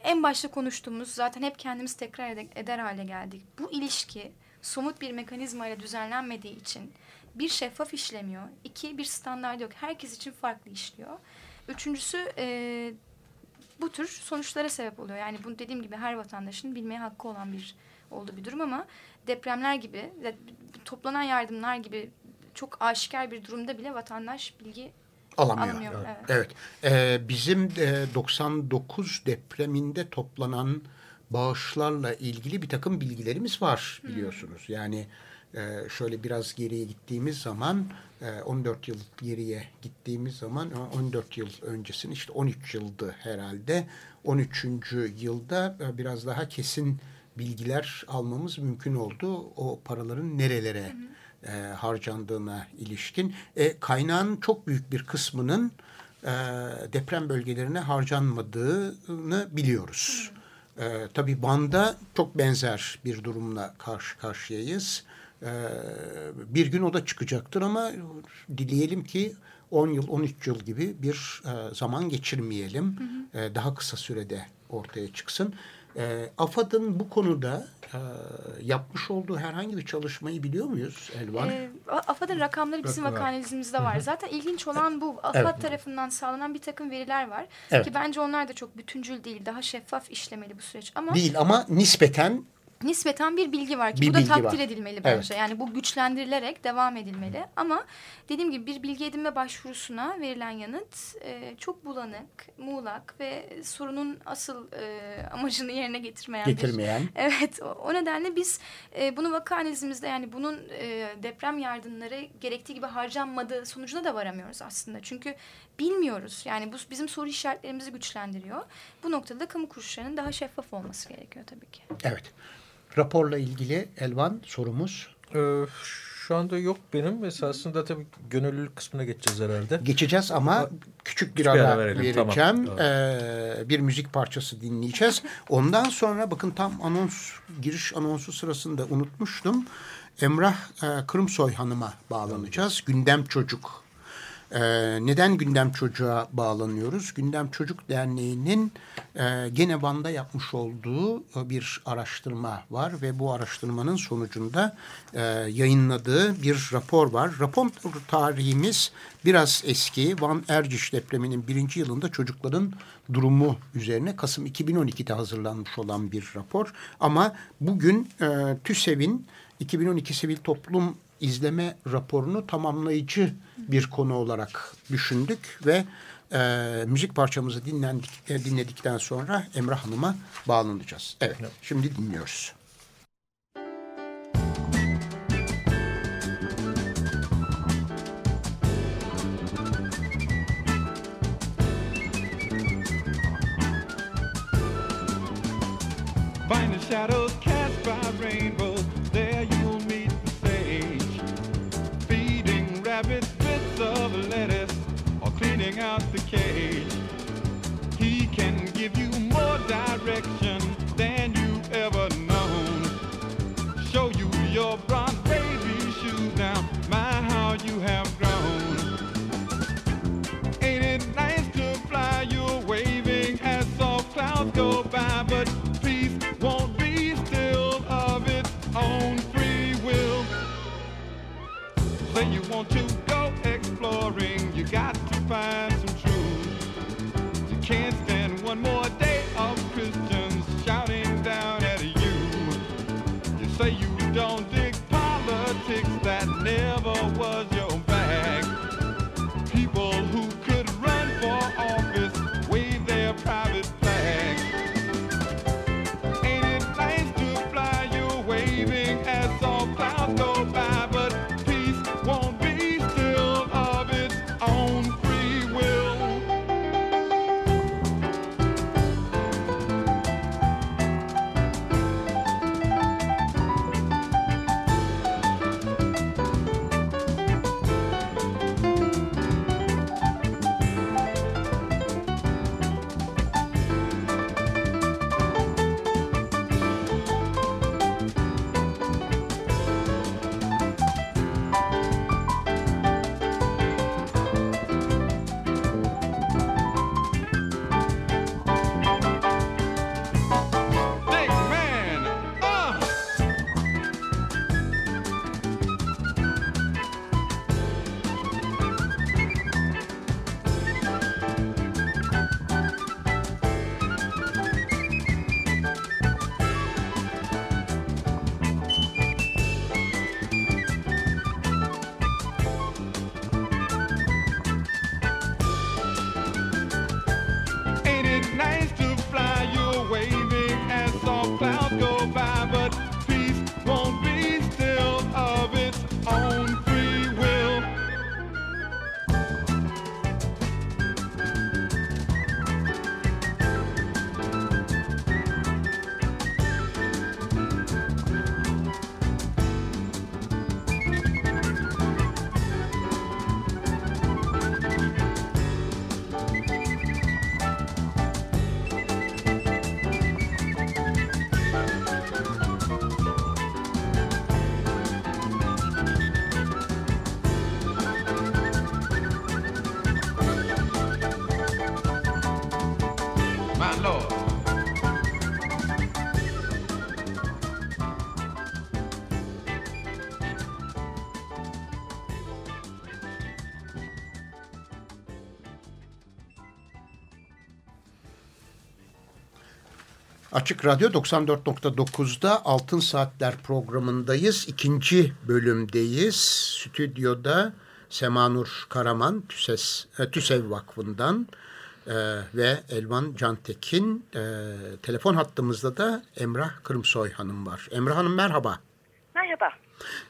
[SPEAKER 2] en başta konuştuğumuz zaten hep kendimiz tekrar eder hale geldik. Bu ilişki somut bir mekanizma ile düzenlenmediği için bir şeffaf işlemiyor. iki bir standart yok. Herkes için farklı işliyor. Üçüncüsü e, bu tür sonuçlara sebep oluyor. Yani bunu dediğim gibi her vatandaşın bilmeye hakkı olan bir olduğu bir durum ama depremler gibi toplanan yardımlar gibi çok aşikar bir durumda bile vatandaş bilgi alamıyor. alamıyor.
[SPEAKER 1] Evet. evet. Ee, bizim de 99 depreminde toplanan bağışlarla ilgili bir takım bilgilerimiz var biliyorsunuz. Hmm. Yani e, şöyle biraz geriye gittiğimiz zaman 14 e, yıl geriye gittiğimiz zaman 14 yıl öncesini işte 13 yıldı herhalde. 13. yılda e, biraz daha kesin bilgiler almamız mümkün oldu. O paraların nerelere e, harcandığına ilişkin. E, kaynağın çok büyük bir kısmının e, deprem bölgelerine harcanmadığını biliyoruz. E, tabii Van'da çok benzer bir durumla karşı karşıyayız. E, bir gün o da çıkacaktır ama dileyelim ki 10 yıl, 13 yıl gibi bir e, zaman geçirmeyelim. Hı hı. E, daha kısa sürede ortaya çıksın. E, AFAD'ın bu konuda e, yapmış olduğu herhangi bir çalışmayı biliyor muyuz Elvan? E,
[SPEAKER 2] AFAD'ın rakamları bizim Rakam vakanemizde var. Zaten ilginç olan bu. AFAD evet. tarafından sağlanan bir takım veriler var. Evet. Ki bence onlar da çok bütüncül değil. Daha şeffaf işlemeli bu süreç. Ama
[SPEAKER 1] Değil ama nispeten
[SPEAKER 2] nispeten bir bilgi var ki bir bu da takdir var. edilmeli bence. Evet. Yani bu güçlendirilerek devam edilmeli. Ama dediğim gibi bir bilgi edinme başvurusuna verilen yanıt e, çok bulanık, muğlak ve sorunun asıl e, amacını yerine getirmeyen.
[SPEAKER 1] Getirmeyen. Bir,
[SPEAKER 2] evet. O, o nedenle biz e, bunu vaka analizimizde yani bunun e, deprem yardımları gerektiği gibi harcanmadığı sonucuna da varamıyoruz aslında. Çünkü bilmiyoruz. Yani bu bizim soru işaretlerimizi güçlendiriyor. Bu noktada kamu kuruluşlarının daha şeffaf olması gerekiyor tabii ki.
[SPEAKER 1] Evet. Raporla ilgili Elvan sorumuz?
[SPEAKER 3] Ee, şu anda yok benim. Esasında tabii gönüllülük kısmına geçeceğiz herhalde.
[SPEAKER 1] Geçeceğiz ama küçük bir, ara, ara vereceğim. Tamam, tamam. Ee, bir müzik parçası dinleyeceğiz. Ondan sonra bakın tam anons giriş anonsu sırasında unutmuştum. Emrah e, Kırımsoy Hanım'a bağlanacağız. Gündem Çocuk ee, neden Gündem Çocuğa bağlanıyoruz? Gündem Çocuk Derneği'nin e, gene Van'da yapmış olduğu e, bir araştırma var ve bu araştırmanın sonucunda e, yayınladığı bir rapor var. Rapor tarihimiz biraz eski. Van Erciş depreminin birinci yılında çocukların durumu üzerine Kasım 2012'de hazırlanmış olan bir rapor. Ama bugün e, TÜSEV'in 2012 Sivil Toplum izleme raporunu tamamlayıcı bir konu olarak düşündük ve e, müzik parçamızı dinlendik, e, dinledikten sonra Emrah Hanım'a bağlanacağız. Evet, şimdi dinliyoruz. Out the cage. don't dig politics that never was Açık Radyo 94.9'da Altın Saatler programındayız. İkinci bölümdeyiz. Stüdyoda Semanur Karaman, TÜSES, e, TÜSEV Vakfı'ndan e, ve Elvan Cantekin. E, telefon hattımızda da Emrah Kırımsoy Hanım var. Emrah Hanım merhaba.
[SPEAKER 4] Merhaba.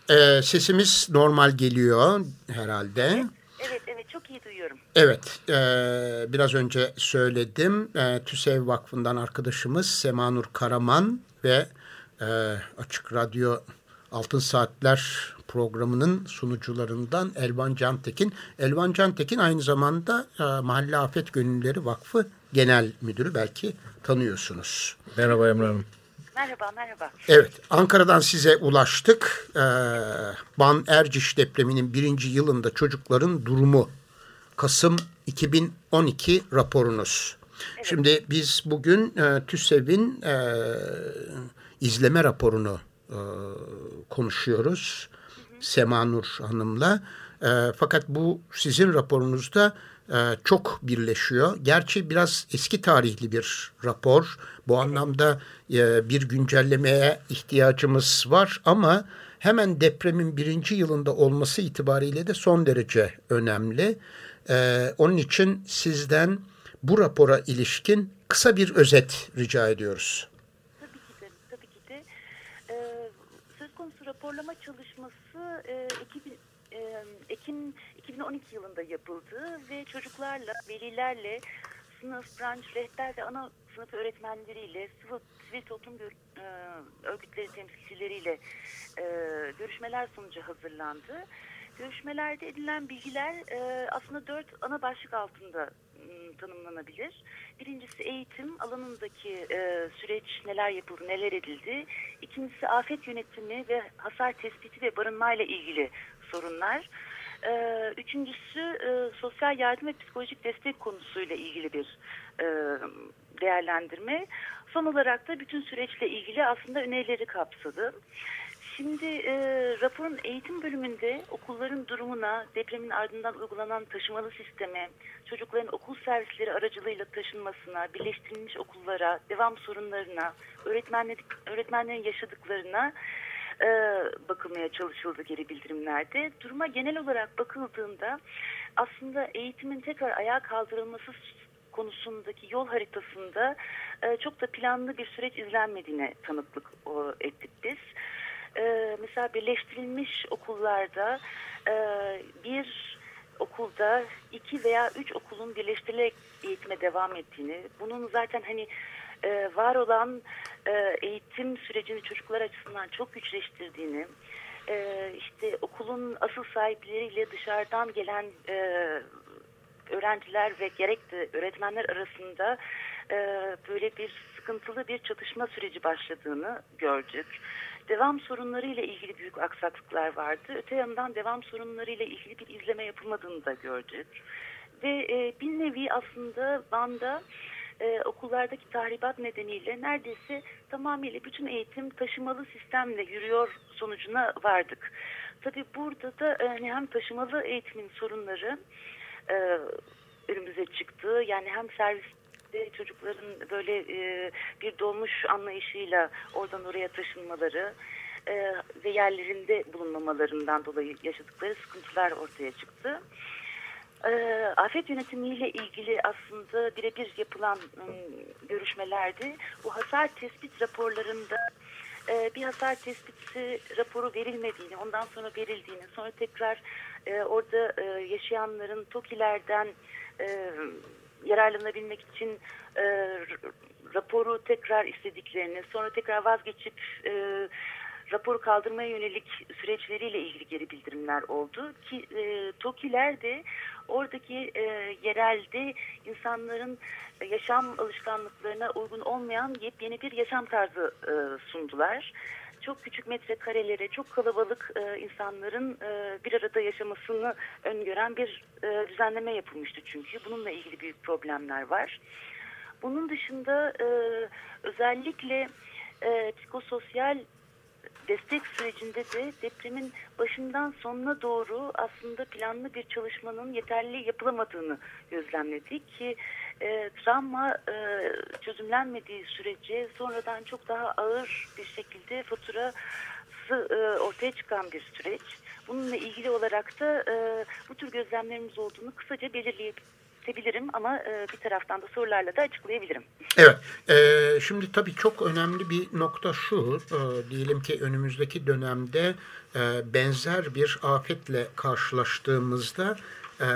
[SPEAKER 1] E, sesimiz normal geliyor herhalde.
[SPEAKER 4] Evet, evet çok iyi duyuyorum.
[SPEAKER 1] Evet, e, biraz önce söyledim. E, TÜSEV Vakfı'ndan arkadaşımız Semanur Karaman ve e, Açık Radyo Altın Saatler programının sunucularından Elvan Cantekin. Elvan Cantekin aynı zamanda e, Mahalle Afet Gönüllüleri Vakfı Genel Müdürü belki tanıyorsunuz.
[SPEAKER 3] Merhaba Emre Hanım.
[SPEAKER 4] Merhaba, merhaba.
[SPEAKER 1] Evet, Ankara'dan size ulaştık. Ee, Ban Erciş depreminin birinci yılında çocukların durumu. Kasım 2012 raporunuz. Şimdi biz bugün e, TÜSEV'in e, izleme raporunu e, konuşuyoruz. Semanur Hanım'la. E, fakat bu sizin raporunuzda çok birleşiyor. Gerçi biraz eski tarihli bir rapor. Bu anlamda e, bir güncellemeye ihtiyacımız var ama hemen depremin birinci yılında olması itibariyle de son derece önemli. E, onun için sizden bu rapora ilişkin kısa bir özet rica ediyoruz.
[SPEAKER 4] Tabii ki de, tabii ki de. Ee, söz konusu raporlama çalışması e, 2000, e, Ekim 2012 yılında yapıldı ve çocuklarla, velilerle, sınıf, branş, rehber ve ana sınıf öğretmenleriyle, sivil, sivil toplum e, örgütleri temsilcileriyle e, görüşmeler sonucu hazırlandı. Görüşmelerde edilen bilgiler e, aslında dört ana başlık altında m, tanımlanabilir. Birincisi eğitim alanındaki e, süreç neler yapıldı, neler edildi. İkincisi afet yönetimi ve hasar tespiti ve barınmayla ilgili sorunlar. E, üçüncüsü e, sosyal yardım ve psikolojik destek konusuyla ilgili bir e, değerlendirme. Son olarak da bütün süreçle ilgili aslında önerileri kapsadı. Şimdi e, raporun eğitim bölümünde okulların durumuna, depremin ardından uygulanan taşımalı sisteme, çocukların okul servisleri aracılığıyla taşınmasına, birleştirilmiş okullara, devam sorunlarına, öğretmenler, öğretmenlerin yaşadıklarına e, bakılmaya çalışıldı geri bildirimlerde. Duruma genel olarak bakıldığında aslında eğitimin tekrar ayağa kaldırılması konusundaki yol haritasında e, çok da planlı bir süreç izlenmediğine tanıklık o, ettik biz e, mesela birleştirilmiş okullarda e, bir okulda iki veya üç okulun birleştirilerek eğitime devam ettiğini, bunun zaten hani e, var olan e, eğitim sürecini çocuklar açısından çok güçleştirdiğini, e, işte okulun asıl sahipleriyle dışarıdan gelen e, öğrenciler ve gerek de öğretmenler arasında böyle bir sıkıntılı bir çatışma süreci başladığını gördük devam sorunları ile ilgili büyük aksaklıklar vardı. Öte yandan devam sorunları ile ilgili bir izleme yapılmadığını da gördük. Ve bir nevi aslında Van'da e, okullardaki tahribat nedeniyle neredeyse tamamıyla bütün eğitim taşımalı sistemle yürüyor sonucuna vardık. Tabii burada da e, hem taşımalı eğitimin sorunları e, önümüze çıktı. Yani hem servis çocukların böyle e, bir dolmuş anlayışıyla oradan oraya taşınmaları e, ve yerlerinde bulunmamalarından dolayı yaşadıkları sıkıntılar ortaya çıktı. E, afet yönetimiyle ilgili aslında birebir yapılan e, görüşmelerde bu hasar tespit raporlarında e, bir hasar tespiti raporu verilmediğini, ondan sonra verildiğini, sonra tekrar e, orada e, yaşayanların TOKİ'lerden e, yararlanabilmek için raporu tekrar istediklerini, sonra tekrar vazgeçip raporu kaldırmaya yönelik süreçleriyle ilgili geri bildirimler oldu. Ki e, TOKİ'ler de oradaki e, yerelde insanların yaşam alışkanlıklarına uygun olmayan yepyeni bir yaşam tarzı e, sundular çok küçük metrekarelere, çok kalabalık e, insanların e, bir arada yaşamasını öngören bir e, düzenleme yapılmıştı çünkü. Bununla ilgili büyük problemler var. Bunun dışında e, özellikle e, psikososyal destek sürecinde de depremin başından sonuna doğru aslında planlı bir çalışmanın yeterli yapılamadığını gözlemledik ki e, travma e, çözümlenmediği sürece sonradan çok daha ağır bir şekilde faturası e, ortaya çıkan bir süreç. Bununla ilgili olarak da e, bu tür gözlemlerimiz olduğunu kısaca belirleyebilirim ama e, bir taraftan da sorularla da açıklayabilirim.
[SPEAKER 1] Evet, e, şimdi tabii çok önemli bir nokta şu, e, diyelim ki önümüzdeki dönemde e, benzer bir afetle karşılaştığımızda e,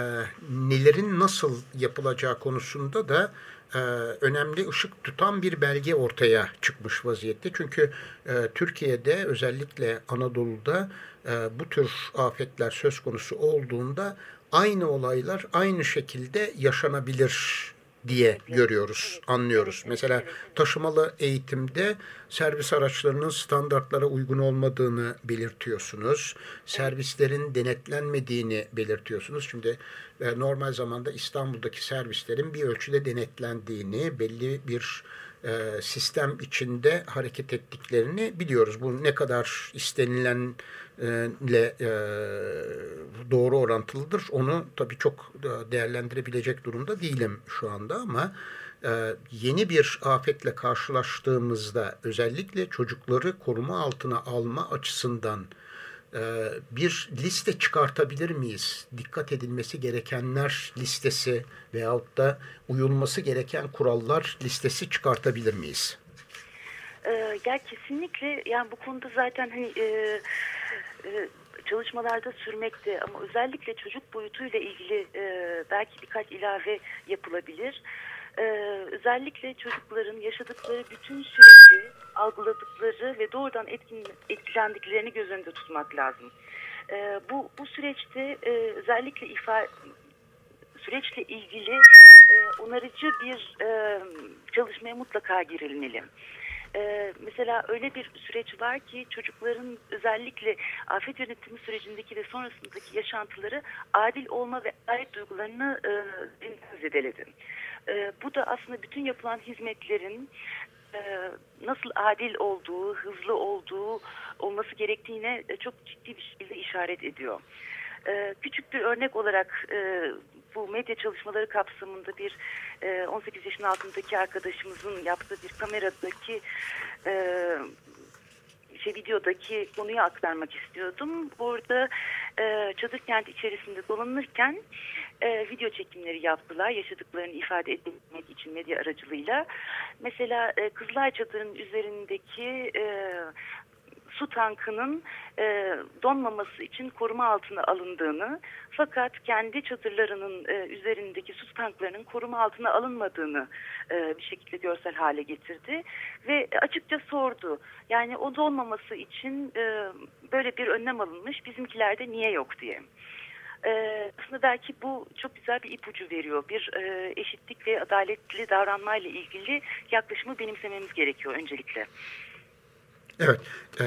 [SPEAKER 1] nelerin nasıl yapılacağı konusunda da e, önemli ışık tutan bir belge ortaya çıkmış vaziyette. Çünkü e, Türkiye'de özellikle Anadolu'da e, bu tür afetler söz konusu olduğunda aynı olaylar aynı şekilde yaşanabilir diye görüyoruz, anlıyoruz. Mesela taşımalı eğitimde servis araçlarının standartlara uygun olmadığını belirtiyorsunuz. Servislerin denetlenmediğini belirtiyorsunuz. Şimdi e, normal zamanda İstanbul'daki servislerin bir ölçüde denetlendiğini, belli bir e, sistem içinde hareket ettiklerini biliyoruz. Bu ne kadar istenilen ile e, doğru orantılıdır. Onu tabii çok değerlendirebilecek durumda değilim şu anda ama e, yeni bir afetle karşılaştığımızda özellikle çocukları koruma altına alma açısından e, bir liste çıkartabilir miyiz? Dikkat edilmesi gerekenler listesi veyahut da uyulması gereken kurallar listesi çıkartabilir miyiz?
[SPEAKER 4] ya kesinlikle yani bu konuda zaten hani e, e, çalışmalarda sürmekte ama özellikle çocuk boyutuyla ilgili e, belki birkaç ilave yapılabilir. E, özellikle çocukların yaşadıkları bütün süreci algıladıkları ve doğrudan etkin, etkilendiklerini göz önünde tutmak lazım. E, bu, bu süreçte e, özellikle ifade süreçle ilgili e, onarıcı bir e, çalışmaya mutlaka girilmeli. Ee, mesela öyle bir süreç var ki çocukların özellikle afet yönetimi sürecindeki ve sonrasındaki yaşantıları adil olma ve adalet duygularını e, zedeledi. E, bu da aslında bütün yapılan hizmetlerin nasıl adil olduğu, hızlı olduğu olması gerektiğine e, çok ciddi bir şekilde işaret ediyor. E, küçük bir örnek olarak e, bu medya çalışmaları kapsamında bir e, 18 yaşın altındaki arkadaşımızın yaptığı bir kameradaki e, şey videodaki konuyu aktarmak istiyordum. Burada e, çadır kent içerisinde dolanırken e, video çekimleri yaptılar. Yaşadıklarını ifade etmek için medya aracılığıyla. Mesela e, Kızılay Çadırı'nın üzerindeki e, su tankının e, donmaması için koruma altına alındığını fakat kendi çadırlarının e, üzerindeki su tanklarının koruma altına alınmadığını e, bir şekilde görsel hale getirdi ve açıkça sordu. Yani o donmaması için e, böyle bir önlem alınmış bizimkilerde niye yok diye. Ee, aslında belki bu çok güzel bir ipucu veriyor. Bir e, eşitlik ve adaletli davranmayla ilgili yaklaşımı benimsememiz gerekiyor öncelikle.
[SPEAKER 1] Evet, e,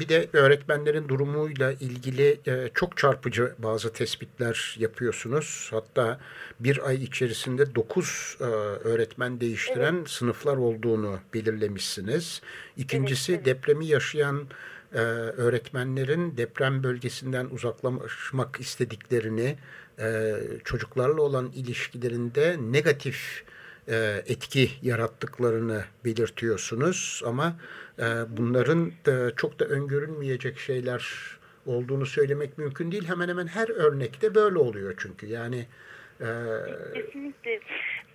[SPEAKER 1] bir de öğretmenlerin durumuyla ilgili e, çok çarpıcı bazı tespitler yapıyorsunuz. Hatta bir ay içerisinde dokuz e, öğretmen değiştiren evet. sınıflar olduğunu belirlemişsiniz. İkincisi evet, evet. depremi yaşayan öğretmenlerin deprem bölgesinden uzaklaşmak istediklerini, çocuklarla olan ilişkilerinde negatif etki yarattıklarını belirtiyorsunuz. Ama ee, bunların da çok da öngörülmeyecek şeyler olduğunu söylemek mümkün değil. Hemen hemen her örnekte böyle oluyor çünkü. Yani
[SPEAKER 4] e... Kesinlikle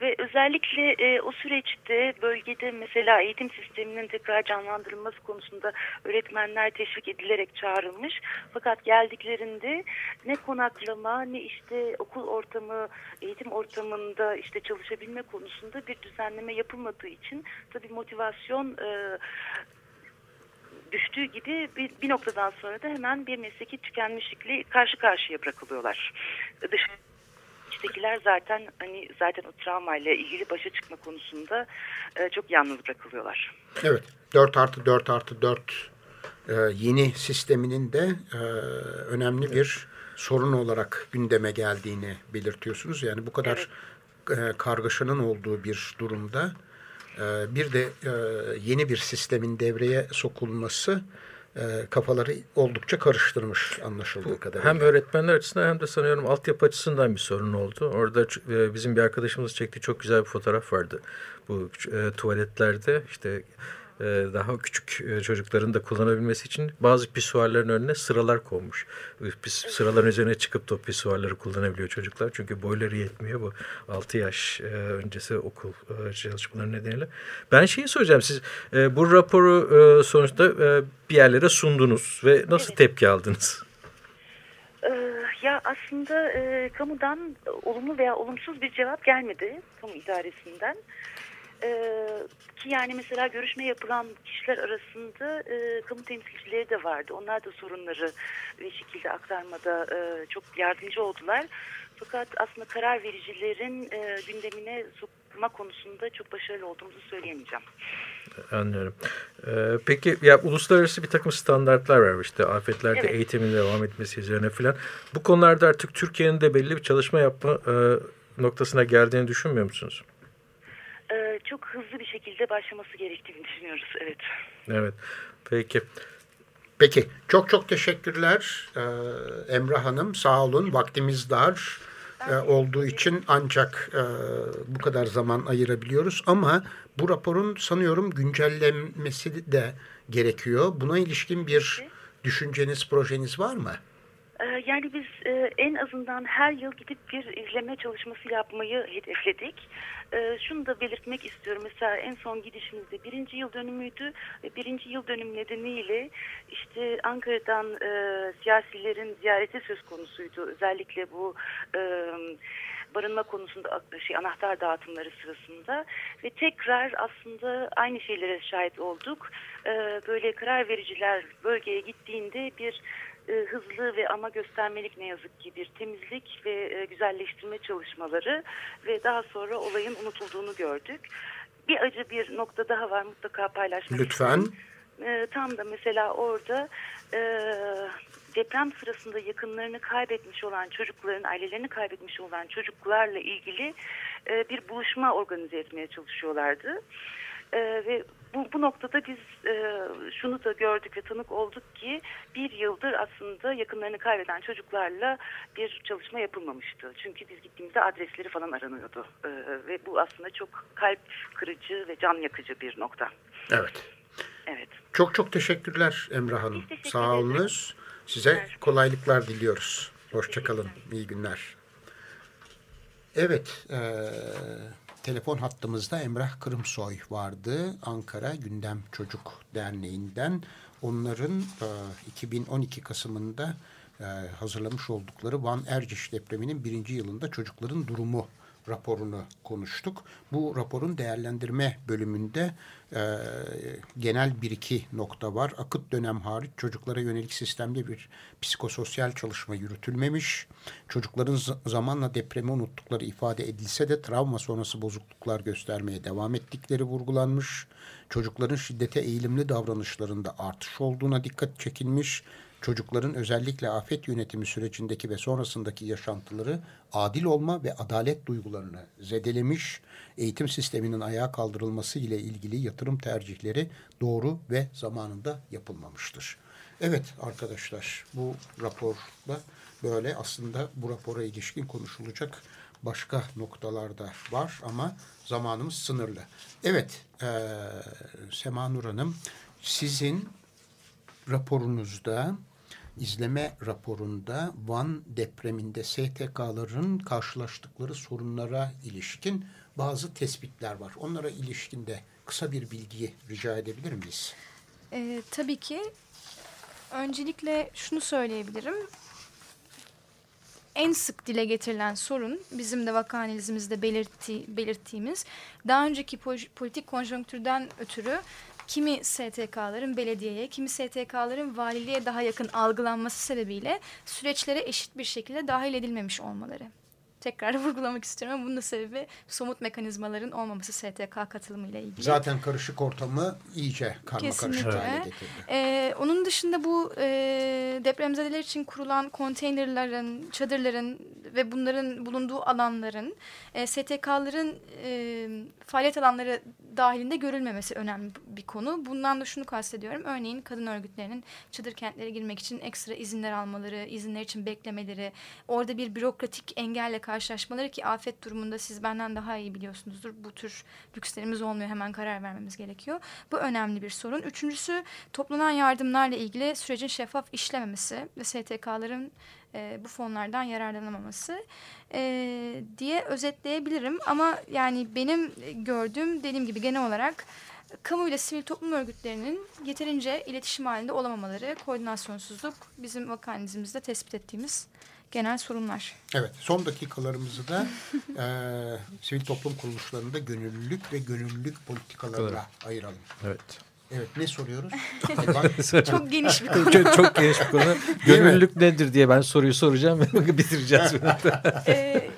[SPEAKER 4] ve özellikle e, o süreçte bölgede mesela eğitim sisteminin tekrar canlandırılması konusunda öğretmenler teşvik edilerek çağrılmış. Fakat geldiklerinde ne konaklama ne işte okul ortamı, eğitim ortamında işte çalışabilme konusunda bir düzenleme yapılmadığı için tabii motivasyon e, düştüğü gibi bir, bir noktadan sonra da hemen bir mesleki tükenmişlikle karşı karşıya bırakılıyorlar. Dış içtekiler zaten hani zaten o travmayla ilgili başa çıkma konusunda e, çok yalnız bırakılıyorlar.
[SPEAKER 1] Evet. 4 artı 4 artı 4 e, yeni sisteminin de e, önemli bir sorun olarak gündeme geldiğini belirtiyorsunuz. Yani bu kadar evet. e, kargaşanın olduğu bir durumda e, bir de e, yeni bir sistemin devreye sokulması e, kafaları oldukça karıştırmış anlaşıldığı kadarıyla.
[SPEAKER 3] Hem öğretmenler açısından hem de sanıyorum altyapı açısından bir sorun oldu. Orada e, bizim bir arkadaşımız çektiği çok güzel bir fotoğraf vardı. Bu e, tuvaletlerde işte daha küçük e, çocukların da kullanabilmesi için bazı pisuarların önüne sıralar konmuş. Pis, sıraların üzerine çıkıp da pisuarları kullanabiliyor çocuklar. Çünkü boyları yetmiyor bu 6 yaş e, öncesi okul çalışmaları nedeniyle. Ben şeyi soracağım siz bu raporu sonuçta bir yerlere sundunuz ve nasıl evet. tepki aldınız?
[SPEAKER 4] Ya aslında e, kamudan olumlu veya olumsuz bir cevap gelmedi kamu idaresinden. Ee, ki yani mesela görüşme yapılan kişiler arasında e, kamu temsilcileri de vardı. Onlar da sorunları bir şekilde aktarmada e, çok yardımcı oldular. Fakat aslında karar vericilerin e, gündemine sokma konusunda çok başarılı olduğumuzu söyleyemeyeceğim.
[SPEAKER 3] Anlıyorum. Ee, peki ya uluslararası bir takım standartlar var işte afetlerde evet. eğitimin devam etmesi üzerine filan. Bu konularda artık Türkiye'nin de belli bir çalışma yapma e, noktasına geldiğini düşünmüyor musunuz?
[SPEAKER 4] E, çok hızlı bir şekilde başlaması gerektiğini düşünüyoruz. Evet.
[SPEAKER 3] Evet. Peki.
[SPEAKER 1] Peki. Çok çok teşekkürler ee, Emrah Hanım. Sağ olun. Vaktimiz dar e, olduğu için ancak e, bu kadar zaman ayırabiliyoruz. Ama bu raporun sanıyorum güncellenmesi de gerekiyor. Buna ilişkin bir düşünceniz, projeniz var mı?
[SPEAKER 4] Ee, yani biz e, en azından her yıl gidip bir izleme çalışması yapmayı hedefledik. Ee, şunu da belirtmek istiyorum. Mesela en son gidişimizde birinci yıl dönümüydü. Birinci yıl dönüm nedeniyle işte Ankara'dan e, siyasilerin ziyareti söz konusuydu. Özellikle bu e, barınma konusunda şey anahtar dağıtımları sırasında ve tekrar aslında aynı şeylere şahit olduk. Böyle karar vericiler bölgeye gittiğinde bir e, hızlı ve ama göstermelik ne yazık ki bir temizlik ve e, güzelleştirme çalışmaları ve daha sonra olayın unutulduğunu gördük. Bir acı bir nokta daha var mutlaka paylaşmak
[SPEAKER 1] Lütfen.
[SPEAKER 4] Istedim. E, tam da mesela orada e, deprem sırasında yakınlarını kaybetmiş olan çocukların, ailelerini kaybetmiş olan çocuklarla ilgili e, bir buluşma organize etmeye çalışıyorlardı. E, ve bu, bu noktada biz e, şunu da gördük ve tanık olduk ki bir yıldır aslında yakınlarını kaybeden çocuklarla bir çalışma yapılmamıştı. Çünkü biz gittiğimizde adresleri falan aranıyordu. E, ve bu aslında çok kalp kırıcı ve can yakıcı bir nokta.
[SPEAKER 1] Evet.
[SPEAKER 4] Evet.
[SPEAKER 1] Çok çok teşekkürler Emrah Hanım. Sağ olunuz. Size kolaylıklar diliyoruz. Hoşçakalın. İyi günler. Evet. Ee, telefon hattımızda Emrah Kırımsoy vardı. Ankara Gündem Çocuk Derneği'nden. Onların e, 2012 Kasım'ında e, hazırlamış oldukları Van Erciş depreminin birinci yılında çocukların durumu raporunu konuştuk. Bu raporun değerlendirme bölümünde e, genel bir iki nokta var. Akıt dönem hariç çocuklara yönelik sistemde bir psikososyal çalışma yürütülmemiş. Çocukların zamanla depremi unuttukları ifade edilse de travma sonrası bozukluklar göstermeye devam ettikleri vurgulanmış. Çocukların şiddete eğilimli davranışlarında artış olduğuna dikkat çekilmiş çocukların özellikle afet yönetimi sürecindeki ve sonrasındaki yaşantıları adil olma ve adalet duygularını zedelemiş, eğitim sisteminin ayağa kaldırılması ile ilgili yatırım tercihleri doğru ve zamanında yapılmamıştır. Evet arkadaşlar bu raporda böyle aslında bu rapora ilişkin konuşulacak başka noktalarda var ama zamanımız sınırlı. Evet e, Sema Nur Hanım sizin raporunuzda izleme raporunda Van depreminde STK'ların karşılaştıkları sorunlara ilişkin bazı tespitler var. Onlara ilişkin de kısa bir bilgi rica edebilir miyiz?
[SPEAKER 2] Ee, tabii ki. Öncelikle şunu söyleyebilirim. En sık dile getirilen sorun bizim de vaka analizimizde belirtti, belirttiğimiz daha önceki politik konjonktürden ötürü kimi STK'ların belediyeye, kimi STK'ların valiliğe daha yakın algılanması sebebiyle süreçlere eşit bir şekilde dahil edilmemiş olmaları. Tekrar vurgulamak istiyorum ama bunun da sebebi somut mekanizmaların olmaması STK katılımı ile ilgili.
[SPEAKER 1] Zaten karışık ortamı iyice karma karışık hale getirdi.
[SPEAKER 2] Ee, onun dışında bu e, depremzedeler için kurulan konteynerlerin, çadırların ve bunların bulunduğu alanların e, STK'ların e, faaliyet alanları dahilinde görülmemesi önemli bir konu. Bundan da şunu kastediyorum. Örneğin kadın örgütlerinin çadır kentlere girmek için ekstra izinler almaları, izinler için beklemeleri, orada bir bürokratik engelle karşılaşmaları ki afet durumunda siz benden daha iyi biliyorsunuzdur. Bu tür lükslerimiz olmuyor. Hemen karar vermemiz gerekiyor. Bu önemli bir sorun. Üçüncüsü toplanan yardımlarla ilgili sürecin şeffaf işlememesi ve STK'ların e, bu fonlardan yararlanamaması e, diye özetleyebilirim. Ama yani benim gördüğüm dediğim gibi genel olarak kamu ile sivil toplum örgütlerinin yeterince iletişim halinde olamamaları, koordinasyonsuzluk bizim vakanizmimizde tespit ettiğimiz genel sorunlar.
[SPEAKER 1] Evet, son dakikalarımızı da e, sivil toplum kuruluşlarında gönüllülük ve gönüllülük politikalarına ayıralım.
[SPEAKER 3] Evet.
[SPEAKER 1] Evet, ne soruyoruz?
[SPEAKER 2] Çok geniş bir konu.
[SPEAKER 3] çok, çok geniş bir konu. Gönüllülük nedir diye ben soruyu soracağım ve bitireceğiz.
[SPEAKER 2] ee,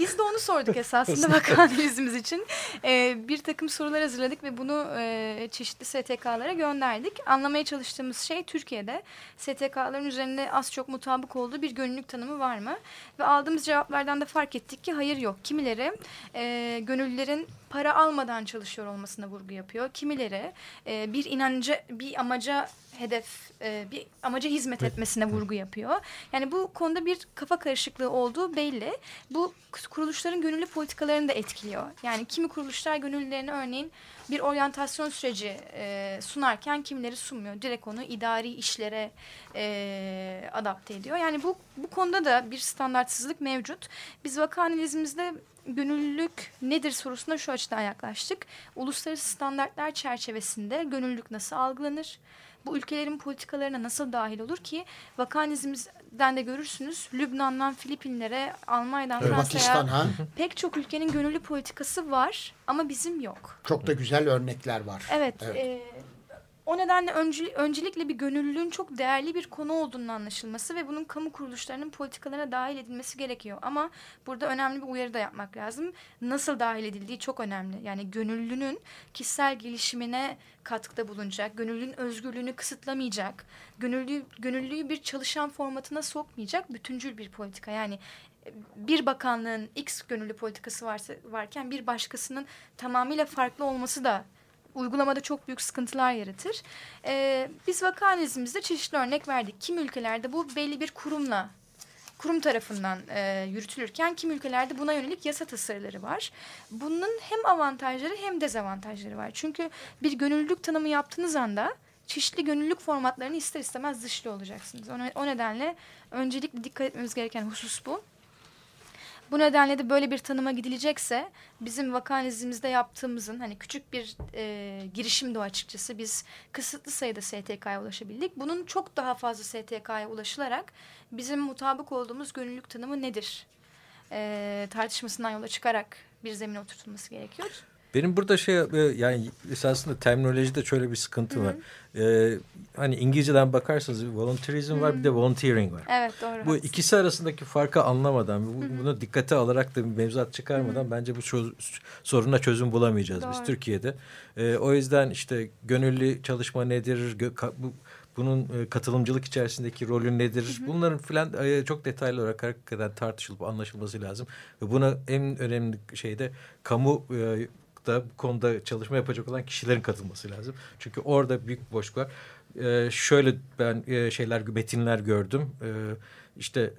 [SPEAKER 2] biz de onu sorduk esasında bakanlığımız için. Ee, bir takım sorular hazırladık ve bunu e, çeşitli STK'lara gönderdik. Anlamaya çalıştığımız şey Türkiye'de STK'ların üzerinde az çok mutabık olduğu bir gönüllülük tanımı var mı? Ve aldığımız cevaplardan da fark ettik ki hayır yok. Kimileri e, gönüllülerin para almadan çalışıyor olmasına vurgu yapıyor. Kimileri e, bir inanca, bir amaca hedef, e, bir amaca hizmet etmesine vurgu yapıyor. Yani bu konuda bir kafa karışıklığı olduğu belli. Bu kuruluşların gönüllü politikalarını da etkiliyor. Yani kimi kuruluşlar gönüllülerine örneğin bir oryantasyon süreci e, sunarken kimileri sunmuyor. Direkt onu idari işlere e, adapte ediyor. Yani bu, bu konuda da bir standartsızlık mevcut. Biz vaka analizimizde gönüllülük nedir sorusuna şu açıdan yaklaştık. Uluslararası standartlar çerçevesinde gönüllülük nasıl algılanır? Bu ülkelerin politikalarına nasıl dahil olur ki vakanizmizden de görürsünüz Lübnan'dan Filipinlere, Almanya'dan Fransa'ya pek çok ülkenin gönüllü politikası var ama bizim yok.
[SPEAKER 1] Çok da güzel örnekler var.
[SPEAKER 2] Evet. evet. E, o nedenle öncü, öncelikle bir gönüllülüğün çok değerli bir konu olduğunun anlaşılması ve bunun kamu kuruluşlarının politikalarına dahil edilmesi gerekiyor. Ama burada önemli bir uyarı da yapmak lazım. Nasıl dahil edildiği çok önemli. Yani gönüllünün kişisel gelişimine katkıda bulunacak, gönüllünün özgürlüğünü kısıtlamayacak, gönüllü, gönüllüyü bir çalışan formatına sokmayacak bütüncül bir politika. Yani e, bir bakanlığın X gönüllü politikası varsa varken bir başkasının tamamıyla farklı olması da uygulamada çok büyük sıkıntılar yaratır. Ee, biz vaka analizimizde çeşitli örnek verdik. Kim ülkelerde bu belli bir kurumla kurum tarafından e, yürütülürken kim ülkelerde buna yönelik yasa tasarıları var. Bunun hem avantajları hem dezavantajları var. Çünkü bir gönüllülük tanımı yaptığınız anda çeşitli gönüllülük formatlarını ister istemez dışlı olacaksınız. O, nedenle öncelikle dikkat etmemiz gereken husus bu. Bu nedenle de böyle bir tanıma gidilecekse bizim vakanizimizde yaptığımızın hani küçük bir e, girişimdi o açıkçası. Biz kısıtlı sayıda STK'ya ulaşabildik. Bunun çok daha fazla STK'ya ulaşılarak bizim mutabık olduğumuz gönüllülük tanımı nedir? E, tartışmasından yola çıkarak bir zemine oturtulması gerekiyor.
[SPEAKER 3] Benim burada şey e, yani esasında terminolojide şöyle bir sıkıntı Hı -hı. var. Ee, hani İngilizceden bakarsanız volunteerism Hı -hı. var bir de volunteering var.
[SPEAKER 2] Evet doğru.
[SPEAKER 3] Bu ikisi arasındaki farkı anlamadan, Hı -hı. bunu dikkate alarak da bir mevzuat çıkarmadan Hı -hı. bence bu çöz, soruna çözüm bulamayacağız doğru. biz Türkiye'de. Ee, o yüzden işte gönüllü çalışma nedir, gö, bu, bunun e, katılımcılık içerisindeki rolü nedir? Hı hı. Bunların filan e, çok detaylı olarak hakikaten tartışılıp anlaşılması lazım. Ve buna en önemli şey de kamu da bu konuda çalışma yapacak olan kişilerin katılması lazım. Çünkü orada büyük boşluk var. Ee, şöyle ben e, şeyler metinler gördüm. Ee, işte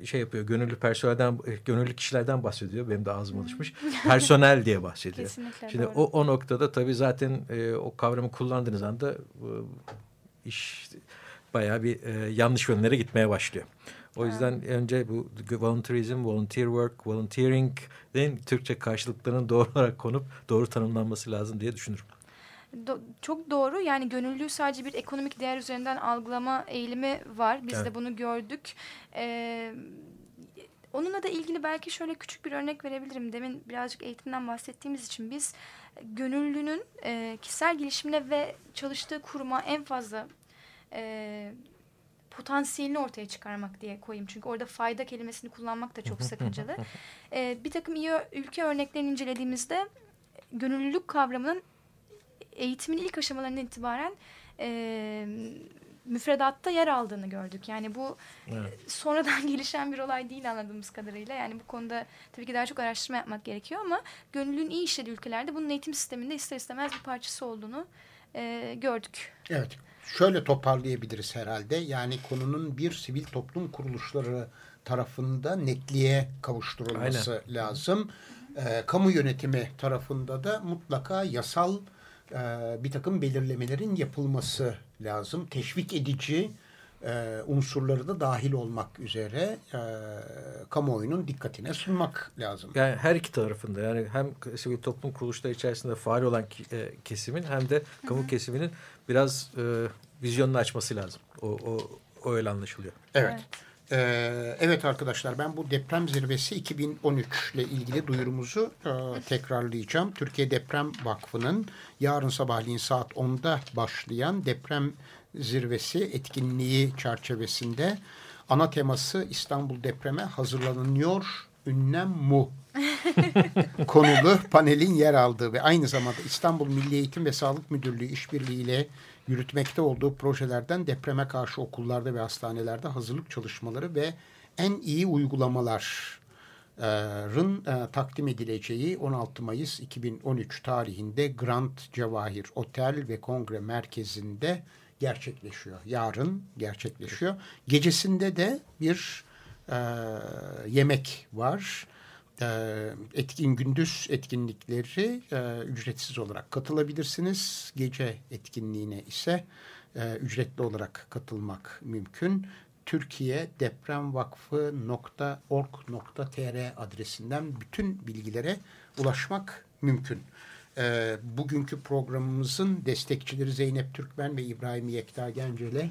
[SPEAKER 3] e, şey yapıyor gönüllü personelden e, gönüllü kişilerden bahsediyor. Benim de ağzım alışmış. Personel diye bahsediyor.
[SPEAKER 2] Kesinlikle
[SPEAKER 3] Şimdi
[SPEAKER 2] doğru.
[SPEAKER 3] o, o noktada tabii zaten e, o kavramı kullandığınız anda e, iş bayağı bir e, yanlış yönlere gitmeye başlıyor. O yüzden evet. önce bu volunteerism, volunteer work, volunteering'in Türkçe karşılıklarının doğru olarak konup doğru tanımlanması lazım diye düşünürüm.
[SPEAKER 2] Do çok doğru. Yani gönüllülüğü sadece bir ekonomik değer üzerinden algılama eğilimi var. Biz evet. de bunu gördük. Ee, onunla da ilgili belki şöyle küçük bir örnek verebilirim. Demin birazcık eğitimden bahsettiğimiz için biz gönüllünün e, kişisel gelişimine ve çalıştığı kuruma en fazla e, potansiyelini ortaya çıkarmak diye koyayım. Çünkü orada fayda kelimesini kullanmak da çok sakıncalı. ee, bir takım iyi ülke örneklerini incelediğimizde gönüllülük kavramının eğitimin ilk aşamalarından itibaren e, müfredatta yer aldığını gördük. Yani bu evet. sonradan gelişen bir olay değil anladığımız kadarıyla. Yani bu konuda tabii ki daha çok araştırma yapmak gerekiyor ama gönüllünün iyi işlediği ülkelerde bunun eğitim sisteminde ister istemez bir parçası olduğunu e, gördük.
[SPEAKER 1] Evet. Şöyle toparlayabiliriz herhalde. Yani konunun bir sivil toplum kuruluşları tarafında netliğe kavuşturulması Aynen. lazım. E, kamu yönetimi tarafında da mutlaka yasal e, bir takım belirlemelerin yapılması lazım. Teşvik edici e, unsurları da dahil olmak üzere e, kamuoyunun dikkatine sunmak lazım.
[SPEAKER 3] Yani her iki tarafında yani hem sivil toplum kuruluşları içerisinde faal olan e, kesimin hem de kamu kesiminin biraz e, vizyonunu açması lazım. O, o, o öyle anlaşılıyor.
[SPEAKER 1] Evet. evet. Ee, evet arkadaşlar ben bu deprem zirvesi 2013 ile ilgili duyurumuzu e, tekrarlayacağım. Türkiye Deprem Vakfı'nın yarın sabahleyin saat 10'da başlayan deprem zirvesi etkinliği çerçevesinde ana teması İstanbul depreme hazırlanıyor ünlem mu konulu panelin yer aldığı ve aynı zamanda İstanbul Milli Eğitim ve Sağlık Müdürlüğü işbirliğiyle yürütmekte olduğu projelerden depreme karşı okullarda ve hastanelerde hazırlık çalışmaları ve en iyi uygulamaların e, takdim edileceği 16 Mayıs 2013 tarihinde Grand Cevahir Otel ve Kongre Merkezi'nde gerçekleşiyor. Yarın gerçekleşiyor. Gecesinde de bir e, yemek var. E, etkin gündüz etkinlikleri e, ücretsiz olarak katılabilirsiniz. Gece etkinliğine ise e, ücretli olarak katılmak mümkün. Türkiye Deprem Vakfı.org.tr adresinden bütün bilgilere ulaşmak mümkün. E, bugünkü programımızın destekçileri Zeynep Türkmen ve İbrahim Yekta Gencel'e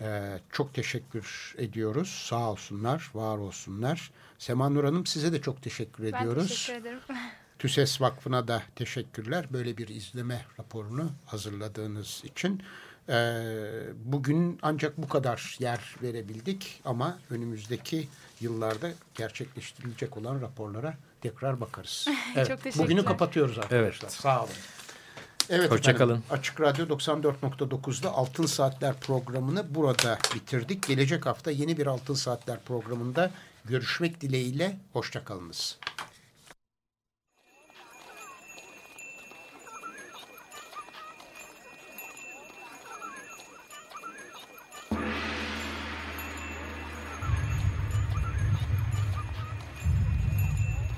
[SPEAKER 1] e, çok teşekkür ediyoruz. Sağ olsunlar, var olsunlar. Sema Nur Hanım size de çok teşekkür ben ediyoruz. Ben
[SPEAKER 2] teşekkür ederim.
[SPEAKER 1] TÜSES Vakfı'na da teşekkürler. Böyle bir izleme raporunu hazırladığınız için. Ee, bugün ancak bu kadar yer verebildik ama önümüzdeki yıllarda gerçekleştirilecek olan raporlara tekrar bakarız.
[SPEAKER 2] Evet. Çok teşekkürler.
[SPEAKER 1] Bugünü kapatıyoruz arkadaşlar. Evet. Sağ olun. Evet
[SPEAKER 3] Hoşçakalın.
[SPEAKER 1] Açık Radyo 94.9'da Altın Saatler programını burada bitirdik. Gelecek hafta yeni bir Altın Saatler programında görüşmek dileğiyle. Hoşçakalınız.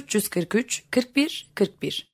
[SPEAKER 5] 343 41 41